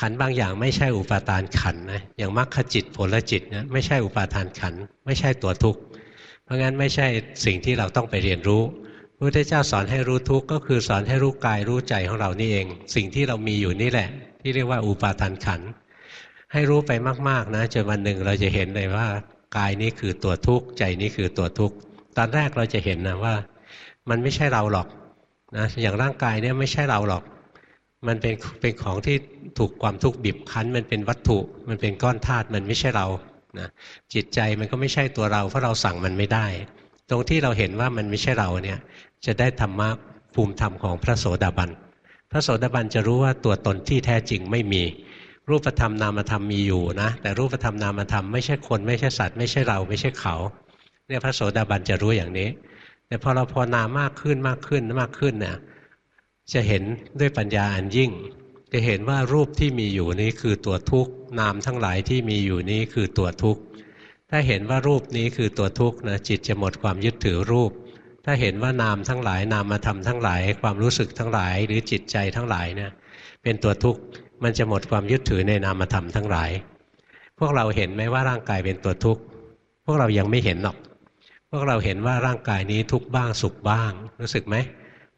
ขันบางอย่างไม่ใช่อุปาทานขันนะอย่างมรรคจิตผลจิตนะไม่ใช่อุปาทานขัน ไม่ใช่ตัวทุกข์เพราะงั้นไม่ใช่สิ่งที่เราต้องไปเรียนรู้พระพุทธเจ้าสอนให้รู้ทุกข์ก็คือสอนให้รู้กายรู้ใจของเรานี่เอง สิ่งที่เรามีอยู่นี่แหละ ที่เรียกว่าอุปาทานขัน ให้รู้ไปมากๆนะจนวันหนึ่งเราจะเห็นเลยว่ากายนี้คือตัวทุกข์ใจนี้คือตัวทุกข์ตอนแรกเราจะเห็นนะว่า มันไม่ใช่เราหรอกนะอย่างร่างกายเนี่ยไม่ใช่เราหรอก มันเป็นเป็นของที่ถูกความทุกข์บีบคั้น มันเป็นวัตถุ มันเป็นก้อนธาตุมันไม่ใช่เรานะจิตใจมันก็ไม่ใช่ตัวเรา เพราะเราสั่งมันไม่ได้ ตรงที่เราเห็นว่ามันไม่ใช่เราเนี่ยจะได้ธรรมะภูมิธรรมของพระโสดาบัน พระโสดาบันจะรู้ว่าตัวตนที่แท้จริงไม่มี รูปธรรมนามธรรมมีอยู่นะ แต่รูปธรรมนามธรรมไม่ใช่คนไม่ใช่สัตว์ไม่ใช่เราไม่ใช่เขาเนี่ยพระโสดาบันจะรู้อย่างนี้ แต่พอเราพอนามมากขึ้นมากขึ้นมากขึ้นเนี่ย จะเห็นด้วยปัญญาอันยิ่ง จะเห็นว่ารูปที่มีอยู่นี้คือตัวทุกข์นามทั้งหลายที่มีอยู่นี้คือตัวทุกข์ถ้าเห็นว่ารูปนี้คือตัวทุกข์นะจิตจะหมดความยึดถือรูป ถ้าเห็นว่านามทั้งหลายนามธรรมทั้งหลาย ความรู้สึกทั้งหลาย หรือจิตใจทั้งหลายเนี่ยเป็นตัวทุกข์มันจะหมดความยึดถือในนามธรรมทั้งหลาย พวกเราเห็นไหมว่าร่างกายเป็นตัวทุกข์พวกเรายังไม่เห็นหรอก พวกเราเห็นว่าร่างกายนี้ทุกข์บ้างสุขบ้าง รู้สึกไหม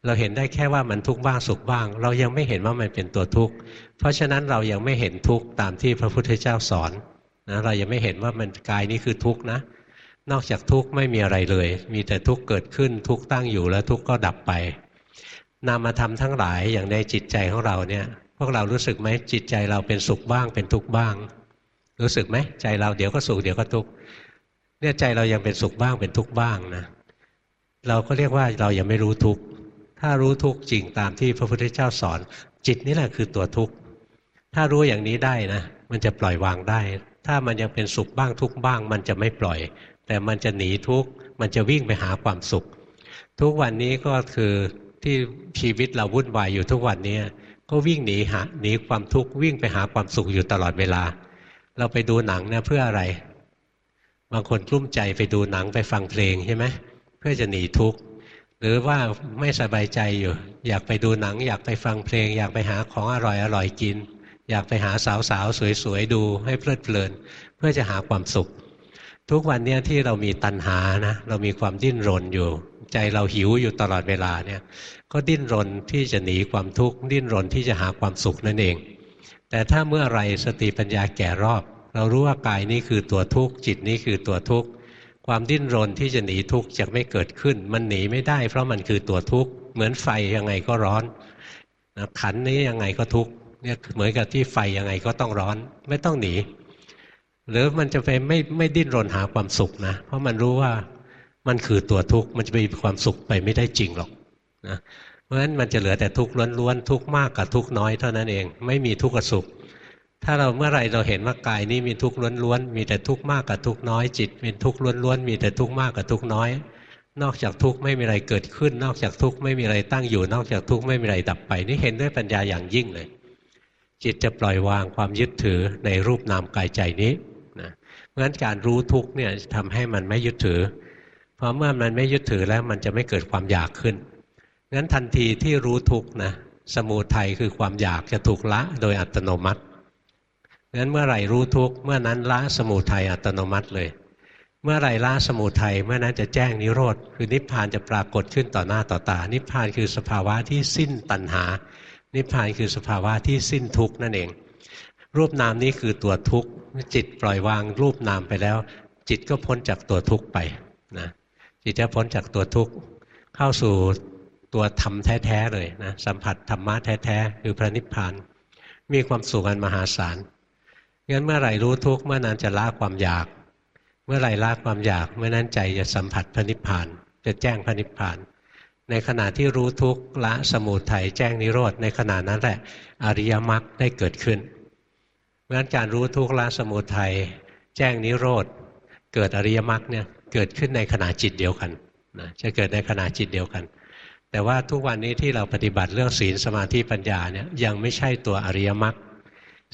เราเห็นได้แค่ว่ามันทุกข์บ้างสุขบ้าง เรายังไม่เห็นว่ามันเป็นตัวทุกข์เพราะฉะนั้นเรายังไม่เห็นทุกข์ตามที่พระพุทธเจ้าสอนนะเรายังไม่เห็นว่ามันกายนี้คือทุกข์นะ นอกจากทุกข์ไม่มีอะไรเลย มีแต่ทุกข์เกิดขึ้นทุกข์ตั้งอยู่แล้วทุกข์ก็ดับไป นามธรรมทั้งหลายอย่างในจิตใจของเราเนี่ย พวกเรารู้สึกไหมจิตใจเราเป็นสุขบ้างเป็นทุกข์บ้าง รู้สึกไหมใจเราเดี๋ยวก็สุขเดี๋ยวก็ทุกข์เนี่ยใจเรายังเป็นสุขบ้างเป็นทุกข์บ้างนะเราก็เรียกว่าเรายังไม่รู้ทุกข์ ถ้ารู้ทุกข์จริงตามที่พระพุทธเจ้าสอน จิตนี่แหละคือตัวทุกข์ถ้ารู้อย่างนี้ได้นะ มันจะปล่อยวางได้ ถ้ามันยังเป็นสุขบ้างทุกข์บ้าง มันจะไม่ปล่อย แต่มันจะหนีทุกข์มันจะวิ่งไปหาความสุข ทุกวันนี้ก็คือที่ชีวิตเราวุ่นวายอยู่ทุกวันนี้ก็วิ่งหนีหาหนีความทุกข์วิ่งไปหาความสุขอยู่ตลอดเวลา เราไปดูหนังเนี่ยเพื่ออะไร บางคนกลุ้มใจไปดูหนังไปฟังเพลงใช่ไหมเพื่อจะหนีทุกข์ หรือว่าไม่สบายใจอยู่ อยากไปดูหนัง อยากไปฟังเพลง อยากไปหาของอร่อยอร่อยกิน อยากไปหาสาวสาวสวยๆดูให้เพลิดเพลิน เพื่อจะหาความสุข ทุกวันนี้ที่เรามีตัณหานะเรามีความดิ้นรนอยู่ ใจเราหิวอยู่ตลอดเวลาเนี่ย ก็ดิ้นรนที่จะหนีความทุกข์ดิ้นรนที่จะหาความสุขนั่นเอง แต่ถ้าเมื่อไรสติปัญญาแก่รอบ เรารู้ว่ากายนี้คือตัวทุกข์จิตนี้คือตัวทุกข์ ความดิ้นรนที่จะหนีทุกข์จะไม่เกิดขึ้น มันหนีไม่ได้ เพราะมันคือตัวทุกข์เหมือนไฟยังไงก็ร้อนนะขันนี้ยังไงก็ทุกข์เนี่ยเหมือนกับที่ไฟยังไงก็ต้องร้อน ไม่ต้องหนี หรือมันจะไปไม่ไม่ดิ้นรนหาความสุขนะ เพราะมันรู้ว่ามันคือตัวทุกข์มันจะมีความสุขไปไม่ได้จริงหรอกนะเพราะฉะนั้นมันจะเหลือแต่ทุกข์ล้วนๆทุกข์มากกับทุกข์น้อยเท่านั้นเอง ไม่มีทุกข์กับสุข ถ้าเราเมื่อไรเราเห็นว่ากายนี้มีทุกข์ล้วนๆมีแต่ทุกข์มากกับทุกข์น้อยจิตเป็นทุกข์ล้วนๆมีแต่ทุกข์มากกับทุกข์น้อย นอกจากทุกข์ไม่มีอะไรเกิดขึ้น นอกจากทุกข์ไม่มีอะไรตั้งอยู่ นอกจากทุกข์ไม่มีอะไรดับไป นี่เห็นด้วยปัญญาอย่างยิ่งเลย จิตจะปล่อยวางความยึดถือในรูปนามกายใจนี้นะเพราะฉะนั้นการรู้ทุกข์เนี่ยทำให้มันไม่ยึดถือ เพราะเมื่อมันไม่ยึดถือแล้วมันจะไม่เกิดความอยากขึ้นงั้นทันทีที่รู้ทุกข์นะสมูทัยคือความอยากจะถูกละโดยอัตโนมัติ งั้นเมื่อไหร่รู้ทุกข์เมื่อนั้นละสมูทัยอัตโนมัติเลย เมื่อไหร่ละสมูทัยเมื่อนั้นจะแจ้งนิโรธคือนิพพานจะปรากฏขึ้นต่อหน้าต่อตา นิพพานคือสภาวะที่สิ้นตัณหา นิพพานคือสภาวะที่สิ้นทุกข์นั่นเอง รูปนามนี้คือตัวทุกข์จิตปล่อยวางรูปนามไปแล้ว จิตก็พ้นจากตัวทุกข์ไปนะจิตจะพ้นจากตัวทุกข์เข้าสู่ตัวธรรมแท้ๆเลยนะสัมผัสธรรมะแท้ๆคือพระนิพพาน มีความสุขอันมหาศาล งั้นเมื่อไหร่รู้ทุกข์เมื่อนั้นจะละความอยาก เมื่อไหร่ละความอยากเมื่อนั้นใจจะสัมผัสพระนิพพาน จะแจ้งพระนิพพาน ในขณะที่รู้ทุกข์ละสมุทัยแจ้งนิโรธในขณะนั้นแหละอริยมรรคได้เกิดขึ้นเพราะนั้นการรู้ทุกข์ละสมุทัยแจ้งนิโรธเกิดอริยมรรคเนี่ยเกิดขึ้นในขณะจิตเดียวกันนะจะเกิดในขณะจิตเดียวกัน แต่ว่าทุกวันนี้ที่เราปฏิบัติเรื่องศีลสมาธิปัญญาเนี่ยยังไม่ใช่ตัวอริยมรรค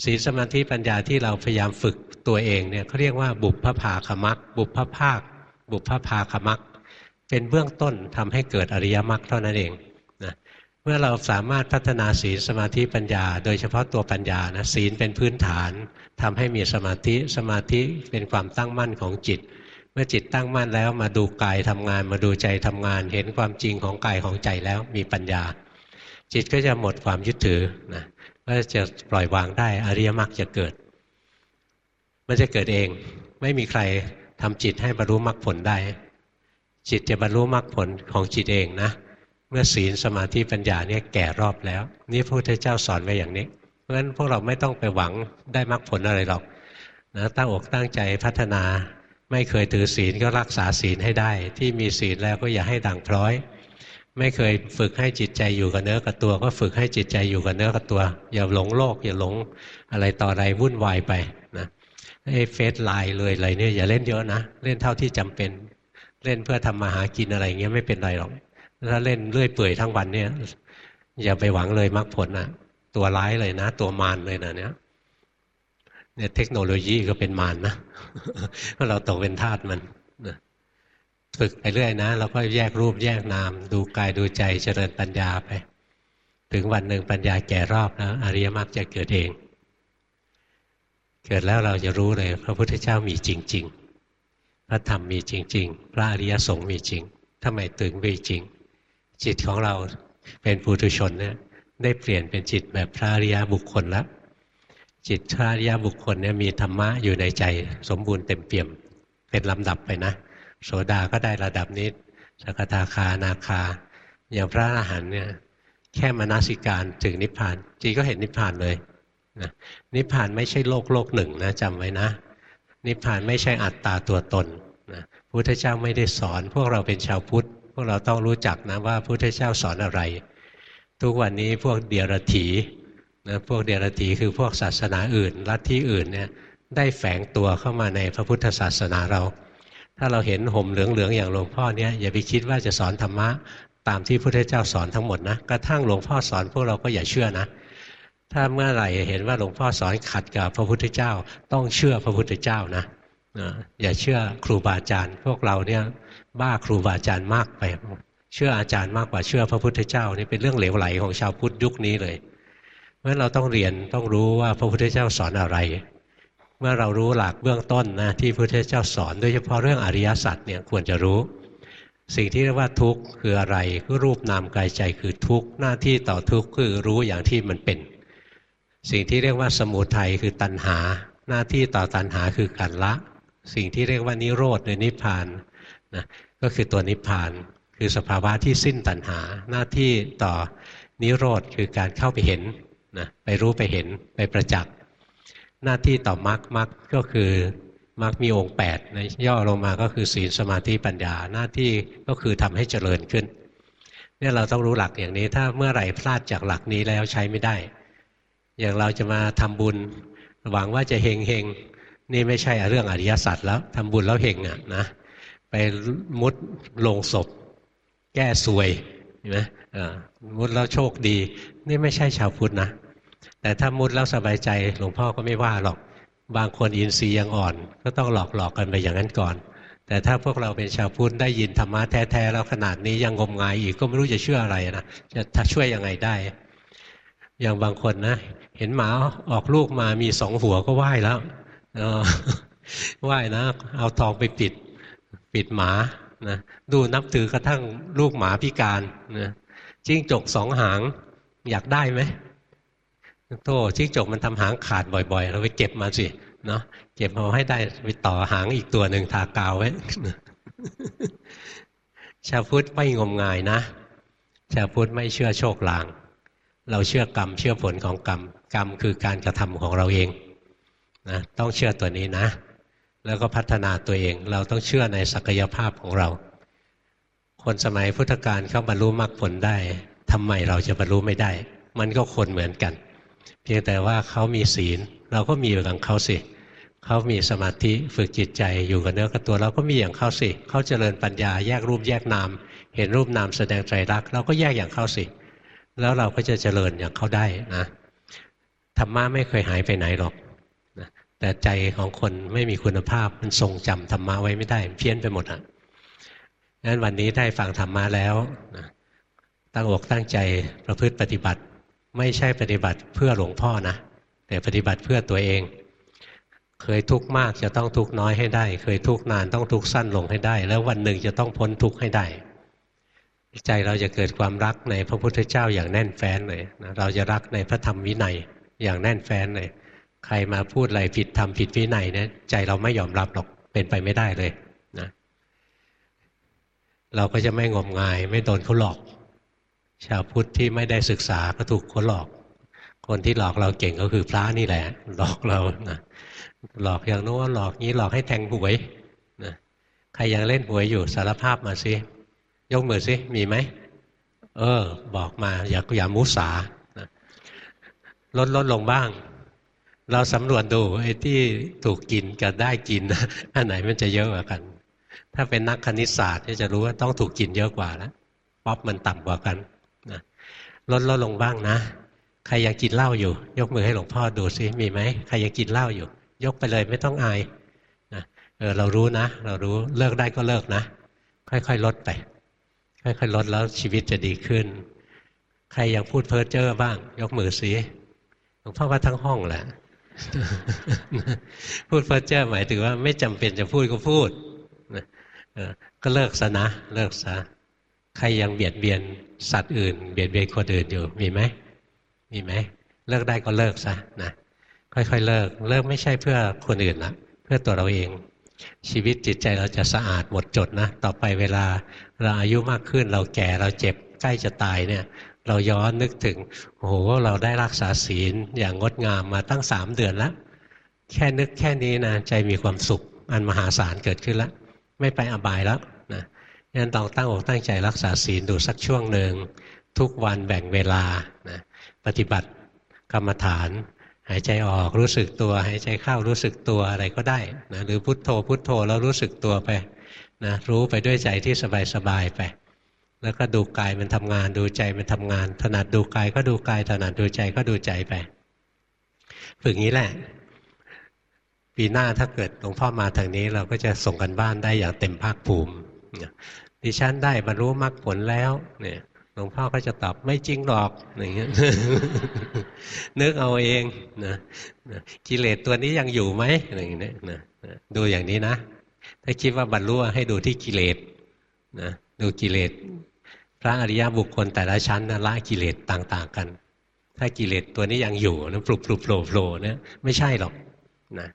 ศีลสมาธิปัญญาที่เราพยายามฝึกตัวเองเนี่ยเขาเรียกว่าบุพพภาคมักบุพพภาค บุพพภาคมักเป็นเบื้องต้นทำให้เกิดอริยมรรคเท่านั้นเองนะเมื่อเราสามารถพัฒนาศีลสมาธิปัญญา โดยเฉพาะตัวปัญญานะศีลเป็นพื้นฐานทำให้มีสมาธิสมาธิเป็นความตั้งมั่นของจิต เมื่อจิตตั้งมั่นแล้วมาดูกายทำงาน มาดูใจทำงาน เห็นความจริงของกายของใจแล้วมีปัญญา จิตก็จะหมดความยึดถือนะ ก็จะปล่อยวางได้ อริยมรรคจะเกิด มันจะเกิดเอง ไม่มีใครทำจิตให้บรรลุมรรคผลได้ จิตจะบรรลุมรรคผลของจิตเองนะ เมื่อศีลสมาธิปัญญาเนี่ยแก่รอบแล้ว นี่พระพุทธเจ้าสอนไว้อย่างนี้ เพราะฉะนั้นพวกเราไม่ต้องไปหวังได้มรรคผลอะไรหรอกนะตั้งอกตั้งใจพัฒนาไม่เคยถือศีลก็รักษาศีลให้ได้ ที่มีศีลแล้วก็อย่าให้ด่างพร้อย ไม่เคยฝึกให้จิตใจอยู่กับเนื้อกับตัว ก็ฝึกให้จิตใจอยู่กับเนื้อกับตัว อย่าหลงโลก อย่าหลงอะไรต่ออะไรวุ่นวายไปนะไอ้เฟซไลน์เลยอะไรเนี่ยอย่าเล่นเยอะนะเล่นเท่าที่จำเป็น เล่นเพื่อทำมาหากินอะไรเงี้ยไม่เป็นไรหรอกถ้าเล่นเลื่อยเปื่อยทั้งวันเนี่ย อย่าไปหวังเลยมรรคผลนะตัวร้ายเลยนะ ตัวมารเลยนะเนี่ยเนี่ยเทคโนโลยีก็เป็นมารนนะเราตกเป็นทาสมัน ฝึกไปเรื่อยนะแล้วก็แยกรูปแยกนาม ดูกายดูใจเจริญปัญญาไป ถึงวันหนึ่งปัญญาแก่รอบแล้วอริยมรรคจะเกิดเอง เกิดแล้วเราจะรู้เลย พระพุทธเจ้ามีจริง ๆ พระธรรมมีจริง ๆ พระอริยสงฆ์มีจริงทำไมถึงมีจริง จิตของเราเป็นปุถุชนเนี่ยได้เปลี่ยนเป็นจิตแบบพระอริยบุคคลแล้วจิตชาริยบุคคลเนี่ยมีธรรมะอยู่ในใจ สมบูรณ์เต็มเปี่ยมเป็นลำดับไปนะ โสดาก็ได้ระดับนี้สกทาคานาคา อย่างพระอรหันต์เนี่ยแค่มนาสิการถึงนิพพานจีก็เห็นนิพพานเลยนะนิพพานไม่ใช่โลกโลกหนึ่งนะจำไว้นะ นิพพานไม่ใช่อัตตาตัวตนนะพุทธเจ้าไม่ได้สอน พวกเราเป็นชาวพุทธ พวกเราต้องรู้จักนะว่าพุทธเจ้าสอนอะไร ทุกวันนี้พวกเดียรถีนะพวกเดรัจฉีคือพวกศาสนาอื่น ลัทธิอื่นเนี่ยได้แฝงตัวเข้ามาในพระพุทธศาสนาเรา ถ้าเราเห็นห่มเหลืองๆอย่างหลวงพ่อเนี่ยอย่าไปคิดว่าจะสอนธรรมะตามที่พระพุทธเจ้าสอนทั้งหมดนะกระทั่งหลวงพ่อสอนพวกเราก็อย่าเชื่อนะ ถ้าเมื่อไหร่เห็นว่าหลวงพ่อสอนขัดกับพระพุทธเจ้า ต้องเชื่อพระพุทธเจ้านะอย่าเชื่อครูบาอาจารย์ พวกเราเนี่ยบ้าครูบาอาจารย์มากไป เชื่ออาจารย์มากกว่าเชื่อพระพุทธเจ้านี่เป็นเรื่องเหลวไหลของชาวพุทธยุคนี้เลยเพราะเราต้องเรียนต้องรู้ว่าพระพุทธเจ้าสอนอะไร เมื่อเรารู้หลักเบื้องต้นนะที่พระพุทธเจ้าสอนโดยเฉพาะเรื่องอริยสัจเนี่ยควรจะรู้ สิ่งที่เรียกว่าทุกข์คืออะไรคือรูปนามกายใจคือทุกข์หน้าที่ต่อทุกข์คือรู้อย่างที่มันเป็น สิ่งที่เรียกว่าสมุทัยคือตัณหา หน้าที่ต่อตัณหาคือการละ สิ่งที่เรียกว่านิโรธหรือนิพพานนะก็คือตัวนิพพานคือสภาวะที่สิ้นตัณหา หน้าที่ต่อนิโรธคือการเข้าไปเห็นนะไปรู้ไปเห็นไปประจักษ์ หน้าที่ต่อมรรคมรรคก็คือมรรคมีองค์8นย่อลงมาก็คือศีลสมาธิปัญญาหน้าที่ก็คือทำให้เจริญขึ้นเนี่ยเราต้องรู้หลักอย่างนี้ ถ้าเมื่อไหร่พลาดจากหลักนี้แล้วใช้ไม่ได้ อย่างเราจะมาทำบุญ หวังว่าจะเฮงเฮงนี่ไม่ใช่เรื่องอริยสัจแล้วทำบุญแล้วเฮงอะนะไปมุดลงศพ แก้สวยเห็นไหมมุดแล้วโชคดี นี่ไม่ใช่ชาวพุทธนะ แต่ถ้ามุดแล้วสบายใจหลวงพ่อก็ไม่ว่าหรอก บางคนอินทรีย์ยังอ่อน ก็ต้องหลอกหลอกกันไปอย่างนั้นก่อน แต่ถ้าพวกเราเป็นชาวพุทธได้ยินธรรมะแท้ๆแล้วขนาดนี้ยังงมงายอีกก็ไม่รู้จะเชื่ออะไรนะจะถ้าช่วยยังไงได้ อย่างบางคนนะ เห็นหมาออกลูกมามีสองหัวก็ไหว้แล้วไหว้นะ เอาทองไปปิดปิดหมานะดูนับถือกระทั่งลูกหมาพิการนะจิ้งจกสองหางอยากได้ไหม โธ่จิ้งจกมันทำหางขาดบ่อย ๆ เราไปเก็บมาสิเนาะเก็บมาให้ได้ไปต่อหางอีกตัวหนึ่งทากาวไว้ชาวพุทธไม่งมงายนะชาวพุทธไม่เชื่อโชคลาง เราเชื่อกรรม เชื่อผลของกรรม กรรมคือการกระทำของเราเองนะต้องเชื่อตัวนี้นะ แล้วก็พัฒนาตัวเอง เราต้องเชื่อในศักยภาพของเรา คนสมัยพุทธกาลเขาบรรลุมรรคผลได้ทำไมเราจะบรรลุไม่ได้ มันก็คนเหมือนกัน เพียงแต่ว่าเขามีศีล เราก็มีอย่างเขาสิเขามีสมาธิฝึกจิตใจอยู่กับเนื้อกับตัว เราก็มีอย่างเขาสิเขาเจริญปัญญาแยกรูปแยกนาม เห็นรูปนามแสดงใจรัก เราก็แยกอย่างเขาสิ แล้วเราก็จะเจริญอย่างเขาได้นะธรรมะไม่เคยหายไปไหนหรอกแต่ใจของคนไม่มีคุณภาพมันทรงจำธรรมะไว้ไม่ได้เพี้ยนไปหมดอะงั้นวันนี้ได้ฟังธรรมะแล้วนะตั้งอกตั้งใจประพฤติปฏิบัติ ไม่ใช่ปฏิบัติเพื่อหลวงพ่อนะแต่ปฏิบัติเพื่อตัวเอง เคยทุกข์มากจะต้องทุกข์น้อยให้ได้ เคยทุกข์นานต้องทุกข์สั้นลงให้ได้ แล้ววันหนึ่งจะต้องพ้นทุกข์ให้ได้ ใจเราจะเกิดความรักในพระพุทธเจ้าอย่างแน่นแฟ้นเลยนะเราจะรักในพระธรรมวินัยอย่างแน่นแฟ้นเลยใครมาพูดอะไรผิดทำผิดวินัยเนี่ยใจเราไม่ยอมรับหรอกเป็นไปไม่ได้เลยนะเราก็จะไม่งมงายไม่โดนเขาหลอก ชาวพุทธที่ไม่ได้ศึกษาก็ถูกเขาหลอก คนที่หลอกเราเก่งก็คือพระนี่แหละ หลอกเรานะหลอกอย่างโน้นหลอกนี้หลอกให้แทงหวยนะใครยังเล่นหวยอยู่สารภาพมาสิยกมือสิมีไหมเออ บอกมาอย่าอย่ามุสาลดลดลงบ้าง เราสำรวจดูไอ้ที่ถูกกินกับได้กินอันไหนมันจะเยอะกว่ากัน ถ้าเป็นนักคณิตศาสตร์จะรู้ว่าต้องถูกกินเยอะกว่าแล้วป๊อปมันต่ำกว่ากัน ลดลดลงบ้างนะ ใครยังกินเหล้าอยู่ ยกมือให้หลวงพ่อดูซิมีไหมใครยังกินเหล้าอยู่ ยกไปเลยไม่ต้องอายนะเออเรารู้นะ เรารู้เลิกได้ก็เลิกนะ ค่อยๆลดไป ค่อยๆลดแล้วชีวิตจะดีขึ้น ใครยังพูดเพ้อเจ้อบ้าง ยกมือซิหลวงพ่อว่าทั้งห้องแหละพูดเพ้อเจ้อหมายถึงว่า ไม่จำเป็นจะพูดก็พูดก็เลิกซะนะ เลิกซะ ใครยังเบียดเบียนสัตว์อื่น เบียดเบียนคนอื่นอยู่มีไหมมีไหมเลิกได้ก็เลิกซะนะค่อยๆเลิกเลิกไม่ใช่เพื่อคนอื่นนะเพื่อตัวเราเอง ชีวิตจิตใจเราจะสะอาดหมดจดนะ ต่อไปเวลาเราอายุมากขึ้นเราแก่เราเจ็บใกล้จะตายเนี่ย เราย้อนนึกถึงโอ้โหเราได้รักษาศีลอย่างงดงามมาตั้งสามเดือนแล้วแค่นึกแค่นี้นะใจมีความสุขอันมหาศาลเกิดขึ้นแล้วไม่ไปอบายแล้ว งั้นต้องตั้งอกตั้งใจรักษาศีลดูสักช่วงหนึ่งทุกวันแบ่งเวลานะปฏิบัติกรรมฐาน หายใจออกรู้สึกตัว หายใจเข้ารู้สึกตัวอะไรก็ได้นะหรือพุทโธพุทโธแล้วรู้สึกตัวไปนะรู้ไปด้วยใจที่สบายๆไป แล้วก็ดูกายมันทำงานดูใจมันทำงาน ถนัดดูกายก็ดูกายถนัดดูใจก็ดูใจไปฝึกงี้แหละ ปีหน้าถ้าเกิดหลวงพ่อมาทางนี้เราก็จะส่งกันบ้านได้อย่างเต็มภาคภูมิ ดิฉันได้บรรลุมรรคผลแล้วเนี่ยหลวงพ่อก็จะตอบไม่จริงหรอกอย่างเงี้ยนึกเอาเองนะกิเลสตัวนี้ยังอยู่ไหมอะไรอย่างเงี้ยนะดูอย่างนี้นะ ถ้าคิดว่าบรรลุให้ดูที่กิเลสนะดูกิเลสพระอริยบุคคลแต่ละชั้นนะละกิเลสต่าง ๆ กัน ถ้ากิเลสตัวนี้ยังอยู่นะปลุกปลุกโผล่โผล่เนี่ยไม่ใช่หรอกนะ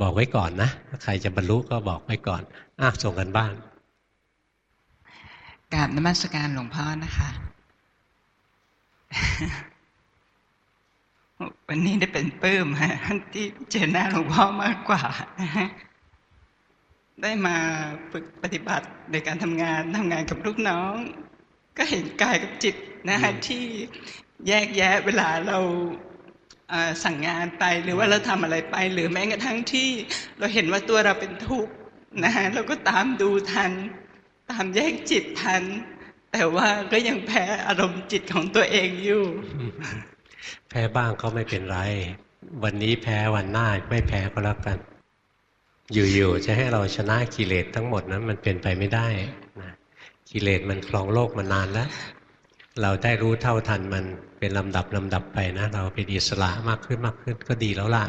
บอกไว้ก่อนนะถ้าใครจะบรรลุก็บอกไว้ก่อนอะส่งกันบ้านกราบนมัสการหลวงพ่อนะคะ วันนี้ได้เป็นปลื้มฮะที่เจอหน้าหลวงพ่อมากกว่านะฮะได้มาฝึกปฏิบัติในการทำงานทำงานกับลูกน้อง ก็เห็นกายกับจิตนะฮะอืมที่แยกแยะเวลาเราเอ่อ สั่งงานไปหรือว่าเราทำอะไรไป หรือแม้กระทั่งที่เราเห็นว่าตัวเราเป็นทุกข์นะฮะเราก็ตามดูทัน ตามแยกจิตทัน แต่ว่าก็ยังแพ้อารมณ์จิตของตัวเองอยู่ แพ้บ้างก็ไม่เป็นไร วันนี้แพ้วันหน้าไม่แพ้ก็แล้วกัน อยู่ๆจะให้เราชนะกิเลสทั้งหมดนั้นมันเป็นไปไม่ได้นะกิเลสมันครองโลกมานานแล้ว เราได้รู้เท่าทันมันเป็นลำดับลำดับไปนะ เราเป็นอิสระมากขึ้นมากขึ้นก็ดีแล้วล่ะ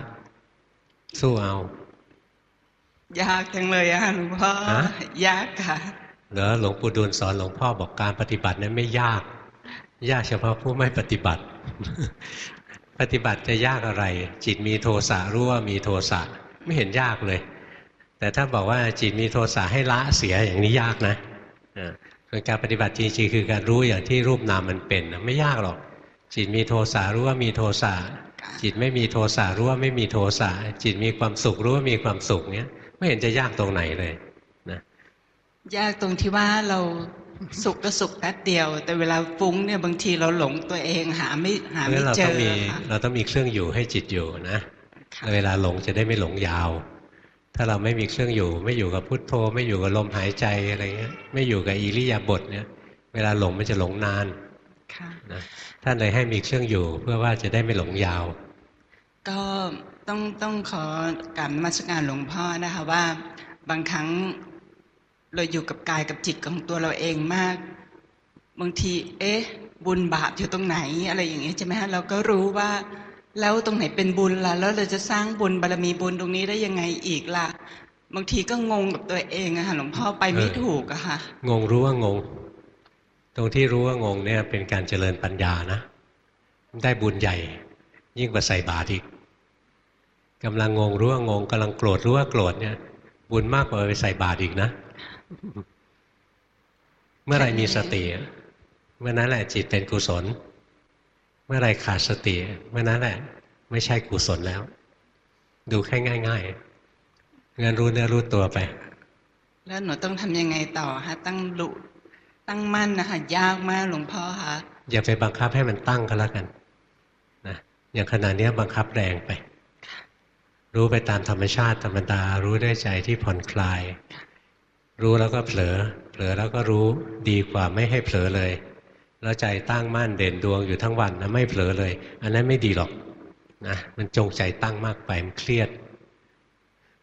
สู้เอา ยากจังเลยอะหลวงพ่อฮะยากค่ะเหรอหลวงปู่ดูลสอนหลวงพ่อบอกการปฏิบัตินั้นไม่ยาก ยากเฉพาะผู้ไม่ปฏิบัติ ปฏิบัติจะยากอะไร จิตมีโทสะรู้ว่ามีโทสะไม่เห็นยากเลย แต่ถ้าบอกว่าจิตมีโทสะให้ละเสียอย่างนี้ยากนะอ่าส่วน การปฏิบัติจริงๆคือการรู้อย่างที่รูปนามมันเป็นนะไม่ยากหรอก จิตมีโทสะรู้ว่ามีโทสะจิตไม่มีโทสะรู้ว่าไม่มีโทสะจิตมีความสุขรู้ว่ามีความสุขเนี้ยไม่เห็นจะยากตรงไหนเลยยากตรงที่ว่าเราสุขก็สุขแป๊บเดียว แต่เวลาฟุ้งเนี่ยบางทีเราหลงตัวเองหาไม่หาเพราะไม่ฉะนั้นเราเจต้องอมีค่ะเราต้องมีเครื่องอยู่ให้จิตอยู่นะค่ะเวลาหลงจะได้ไม่หลงยาว ถ้าเราไม่มีเครื่องอยู่ ไม่อยู่กับพุทโธ ไม่อยู่กับลมหายใจอะไรเงี้ยไม่อยู่กับอิริยาบถเนี่ย เวลาหลงมันจะหลงนานค่ะนะท่านเลยให้มีเครื่องอยู่เพื่อว่าจะได้ไม่หลงยาว ก็ต้องต้องขอกราบนมัสการหลวงพ่อนะคะว่า บางครั้งเราอยู่กับกายกับจิตของตัวเราเองมาก บางที เอ๊ะ บุญบาปอยู่ตรงไหนอะไรอย่างเงี้ยใช่ไหมฮะเราก็รู้ว่า แล้วตรงไหนเป็นบุญล่ะ แล้วเราจะสร้างบุญบารมีบุญตรงนี้ได้ยังไงอีกล่ะ บางทีก็งงกับตัวเองอะค่ะหลวงพ่อไปไม่เออถูกอะค่ะ งงรู้ว่างง ตรงที่รู้ว่างงเนี่ยเป็นการเจริญปัญญานะ ได้บุญใหญ่ ยิ่งกว่าใส่บาตรอีกกำลังงงรู้ว่างงกำลังโกรธรู้ว่าโกรธเนี่ย บุญมากกว่าไปใส่บาตรอีกนะ เมื่อไหรมีสติอะเมื่อนั้นแหละจิตเป็นกุศล เมื่อไหรขาดสติเมื่อนั้นแหละ ไม่ใช่กุศลแล้ว ดูแค่ง่ายๆงั้นรู้เนื้อรู้ตัวไป แล้วหนูต้องทำยังไงต่อฮะ ตั้งรุตั้งมั่นนะคะยากมากหลวงพ่อคะอย่าไปบังคับให้มันตั้งก็แล้วกันนะอย่างขณะเนี้ยบังคับแรงไป รู้ไปตามธรรมชาติธรรมดา รู้ด้วยใจที่ผ่อนคลาย รู้แล้วก็เผลอ เผลอแล้วก็รู้ดีกว่าไม่ให้เผลอเลย แล้วใจตั้งมั่นเด่นดวงอยู่ทั้งวันนะไม่เผลอเลย อันนั้นไม่ดีหรอกนะมันจงใจตั้งมากไปมันเครียด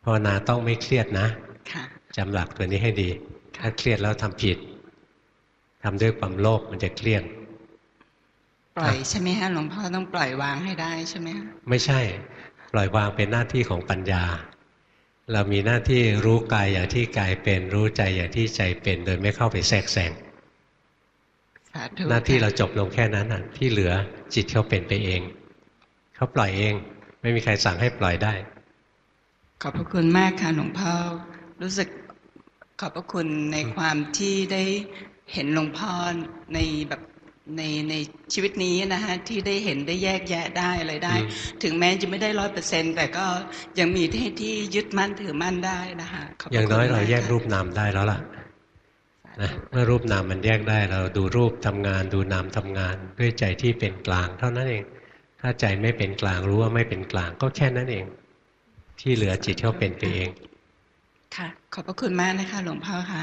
ภาวนาต้องไม่เครียดนะค่ะจำหลักตัวนี้ให้ดี ถ้าเครียดแล้วทำผิดทำด้วยความโลภมันจะเครียดปล่อยใช่ไหมฮะหลวงพ่อต้องปล่อยวางให้ได้ใช่ไหมฮะไม่ใช่ ปล่อยวางเป็นหน้าที่ของปัญญา เรามีหน้าที่รู้กายอย่างที่กายเป็น รู้ใจอย่างที่ใจเป็น โดยไม่เข้าไปแทรกแซงสาธุ หน้าที่เราค่ะจบลงแค่นั้นน่ะ ที่เหลือจิตเขาเป็นไปเอง เขาปล่อยเอง ไม่มีใครสั่งให้ปล่อยได้ ขอบพระคุณมากค่ะหลวงพ่อรู้สึกขอบพระคุณในความที่ได้เห็นหลวงพ่อในแบบในในชีวิตนี้นะฮะที่ได้เห็นได้แยกแยะได้อะไรได้อืมถึงแม้จะไม่ได้ร้อยเปอร์เซ็นแต่ก็ยังมีที่ที่ยึดมั่นถือมั่นได้นะคะขบพอย่างคุณน้อยเรามแยกค่ะรูปนามได้แล้วล่ะสา นะธุเมื่อรูปนามมันแยกได้เราดูรูปทำงาน ดูนามทำงาน ด้วยใจที่เป็นกลาง เท่านั้นเอง ถ้าใจไม่เป็นกลางรู้ว่าไม่เป็นกลางก็แค่นั้นเอง ที่เหลือจิตเขาเป็นไปเอง ค่ะ ขอบพระคุณมากนะคะ หลวงพ่อค่ะ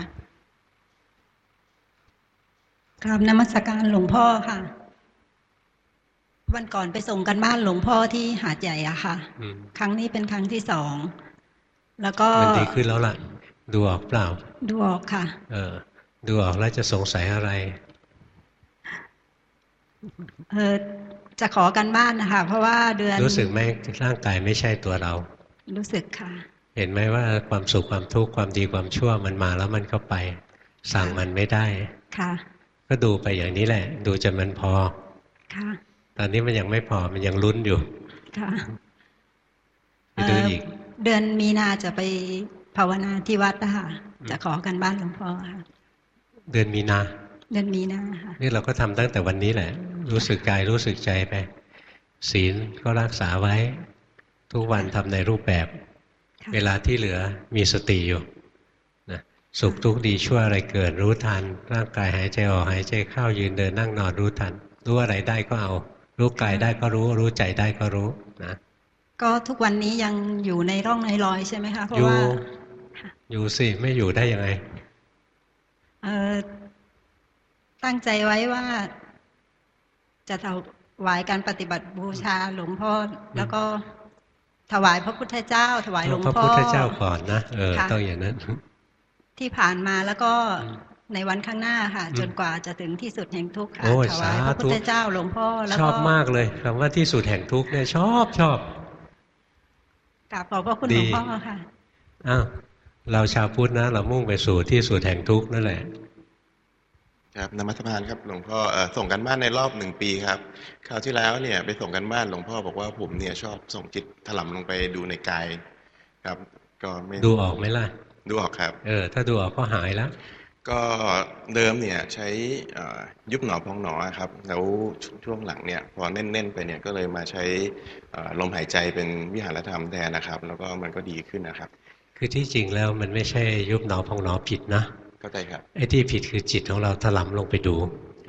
กราบนมัสการหลวงพ่อค่ะ วันก่อนไปส่งกันบ้านหลวงพ่อที่หาดใหญ่อะค่ะอืมครั้งนี้เป็นครั้งที่สองแล้วก็มันดีขึ้นแล้วล่ะ ดูออกเปล่า ดูออกค่ะ เออ ดูออกแล้วจะสงสัยอะไร เออจะขอกันบ้านนะคะ เพราะว่าเดือน รู้สึกไหมร่างกายไม่ใช่ตัวเรา รู้สึกค่ะ เห็นไหมว่าความสุขความทุกข์ความดีความชั่วมันมาแล้วมันก็ไป สั่งมันไม่ได้ ค่ะ ก็ดูไปอย่างนี้แหละ ดูจนมันพอ ค่ะ ตอนนี้มันยังไม่พอมันยังลุ้นอยู่ ค่ะไปดูอีก เดือนมีนาจะไปภาวนาที่วัดนะคะอืมจะขอกันบ้านหลวงพ่อค่ะ เดือนมีนาเดือนมีนาค่ะนี่เราก็ทำตั้งแต่วันนี้แหละ รู้สึกกายรู้สึกใจไป ศีลก็รักษาไว้ ทุกวันทำในรูปแบบค่ะเวลาที่เหลือมีสติอยู่นะสุขทุกข์ดีชั่วอะไรเกิดรู้ทัน ร่างกายหายใจออกหายใจเข้ายืนเดินนั่งนอนรู้ทัน รู้อะไรได้ก็เอา รู้กายได้ก็รู้ รู้ใจได้ก็รู้นะก็ทุกวันนี้ยังอยู่ในร่องในรอยใช่ไหมคะเพราะอยู่ว่าอยู่สิไม่อยู่ได้ยังไงเอ่อ ตั้งใจไว้ว่า จะถวายการปฏิบัติบูชาหลวงพ่อ แล้วก็ถวายพระพุทธเจ้า ถวายหลวงพระพ่อพุทธเจ้าก่อนนะเออค่ะต้องอย่างนั้น ที่ผ่านมาแล้วก็อืมในวันข้างหน้าค่ะอืมจนกว่าจะถึงที่สุดแห่งทุกข์ค่ะโอ้ยถวายพระสาธุพุทธเจ้าหลวงพ่อแล้วชก็อบมากเลยคำว่าที่สุดแห่งทุกข์เนี่ยชอบชอบกราบขอบพระคุณดีหลวงพ่อค่ะอ้าว เราชาวพุทธนะ เรามุ่งไปสู่ที่สุดแห่งทุกข์นั่นแหละ ครับนมัสการครับหลวงพ่อเอ่อส่งกันบ้านในรอบหนึ่งปีครับ คราวที่แล้วเนี่ยไปส่งกันบ้านหลวงพ่อบอกว่าผมเนี่ยชอบส่งจิตถลำลงไปดูในกาย ครับ ก็ไม่ดูออกไหมล่ะ ดูออกครับ เออ ถ้าดูออกก็หายแล้วก็เดิมเนี่ยใช้เอ่อยุบหนอพองหนอครับ แล้วช่วงหลังเนี่ยพอเน่นๆไปเนี่ยก็เลยมาใช้เอ่อลมหายใจเป็นวิหารธรรมแทนนะครับ แล้วก็มันก็ดีขึ้นนะครับ คือที่จริงแล้วมันไม่ใช่ยุบหนอพองหนอผิดนะเข้าใจครับไอ้ที่ผิดคือจิตของเราถลำลงไปดู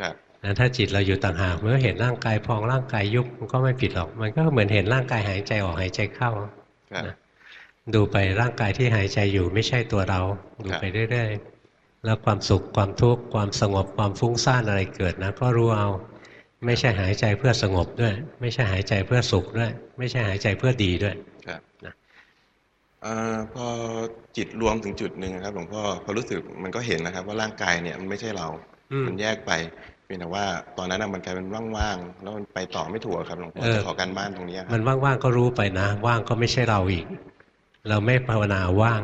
ครับนะถ้าจิตเราอยู่ต่างหากเมื่อเห็นร่างกายพองร่างกายยุบมันก็ไม่ผิดหรอก มันก็เหมือนเห็นร่างกายหายใจออกหายใจเข้าครับนะดูไปร่างกายที่หายใจอยู่ไม่ใช่ตัวเรา ดูครับไปเรื่อยๆแล้วความสุขความทุกข์ความสงบความฟุ้งซ่านอะไรเกิดนะ ก็รู้เอา ไม่ใช่หายใจเพื่อสงบด้วย ไม่ใช่หายใจเพื่อสุขด้วย ไม่ใช่หายใจเพื่อดีด้วยครับนะเอ่อพอจิตรวมถึงจุดหนึ่งครับหลวงพ่อพอรู้สึกมันก็เห็นนะครับ ว่าร่างกายเนี่ยมันไม่ใช่เราอืมมันแยกไปเพียงแต่ว่าตอนนั้นนะมันกลายเป็นว่างๆแล้วมันไปต่อไม่ถูกครับหลวงพ่อเออจะขอการบ้านตรงนี้คมัรับนว่างๆก็รู้ไปนะ ว่างก็ไม่ใช่เราอีก เราไม่ภาวนาว่าง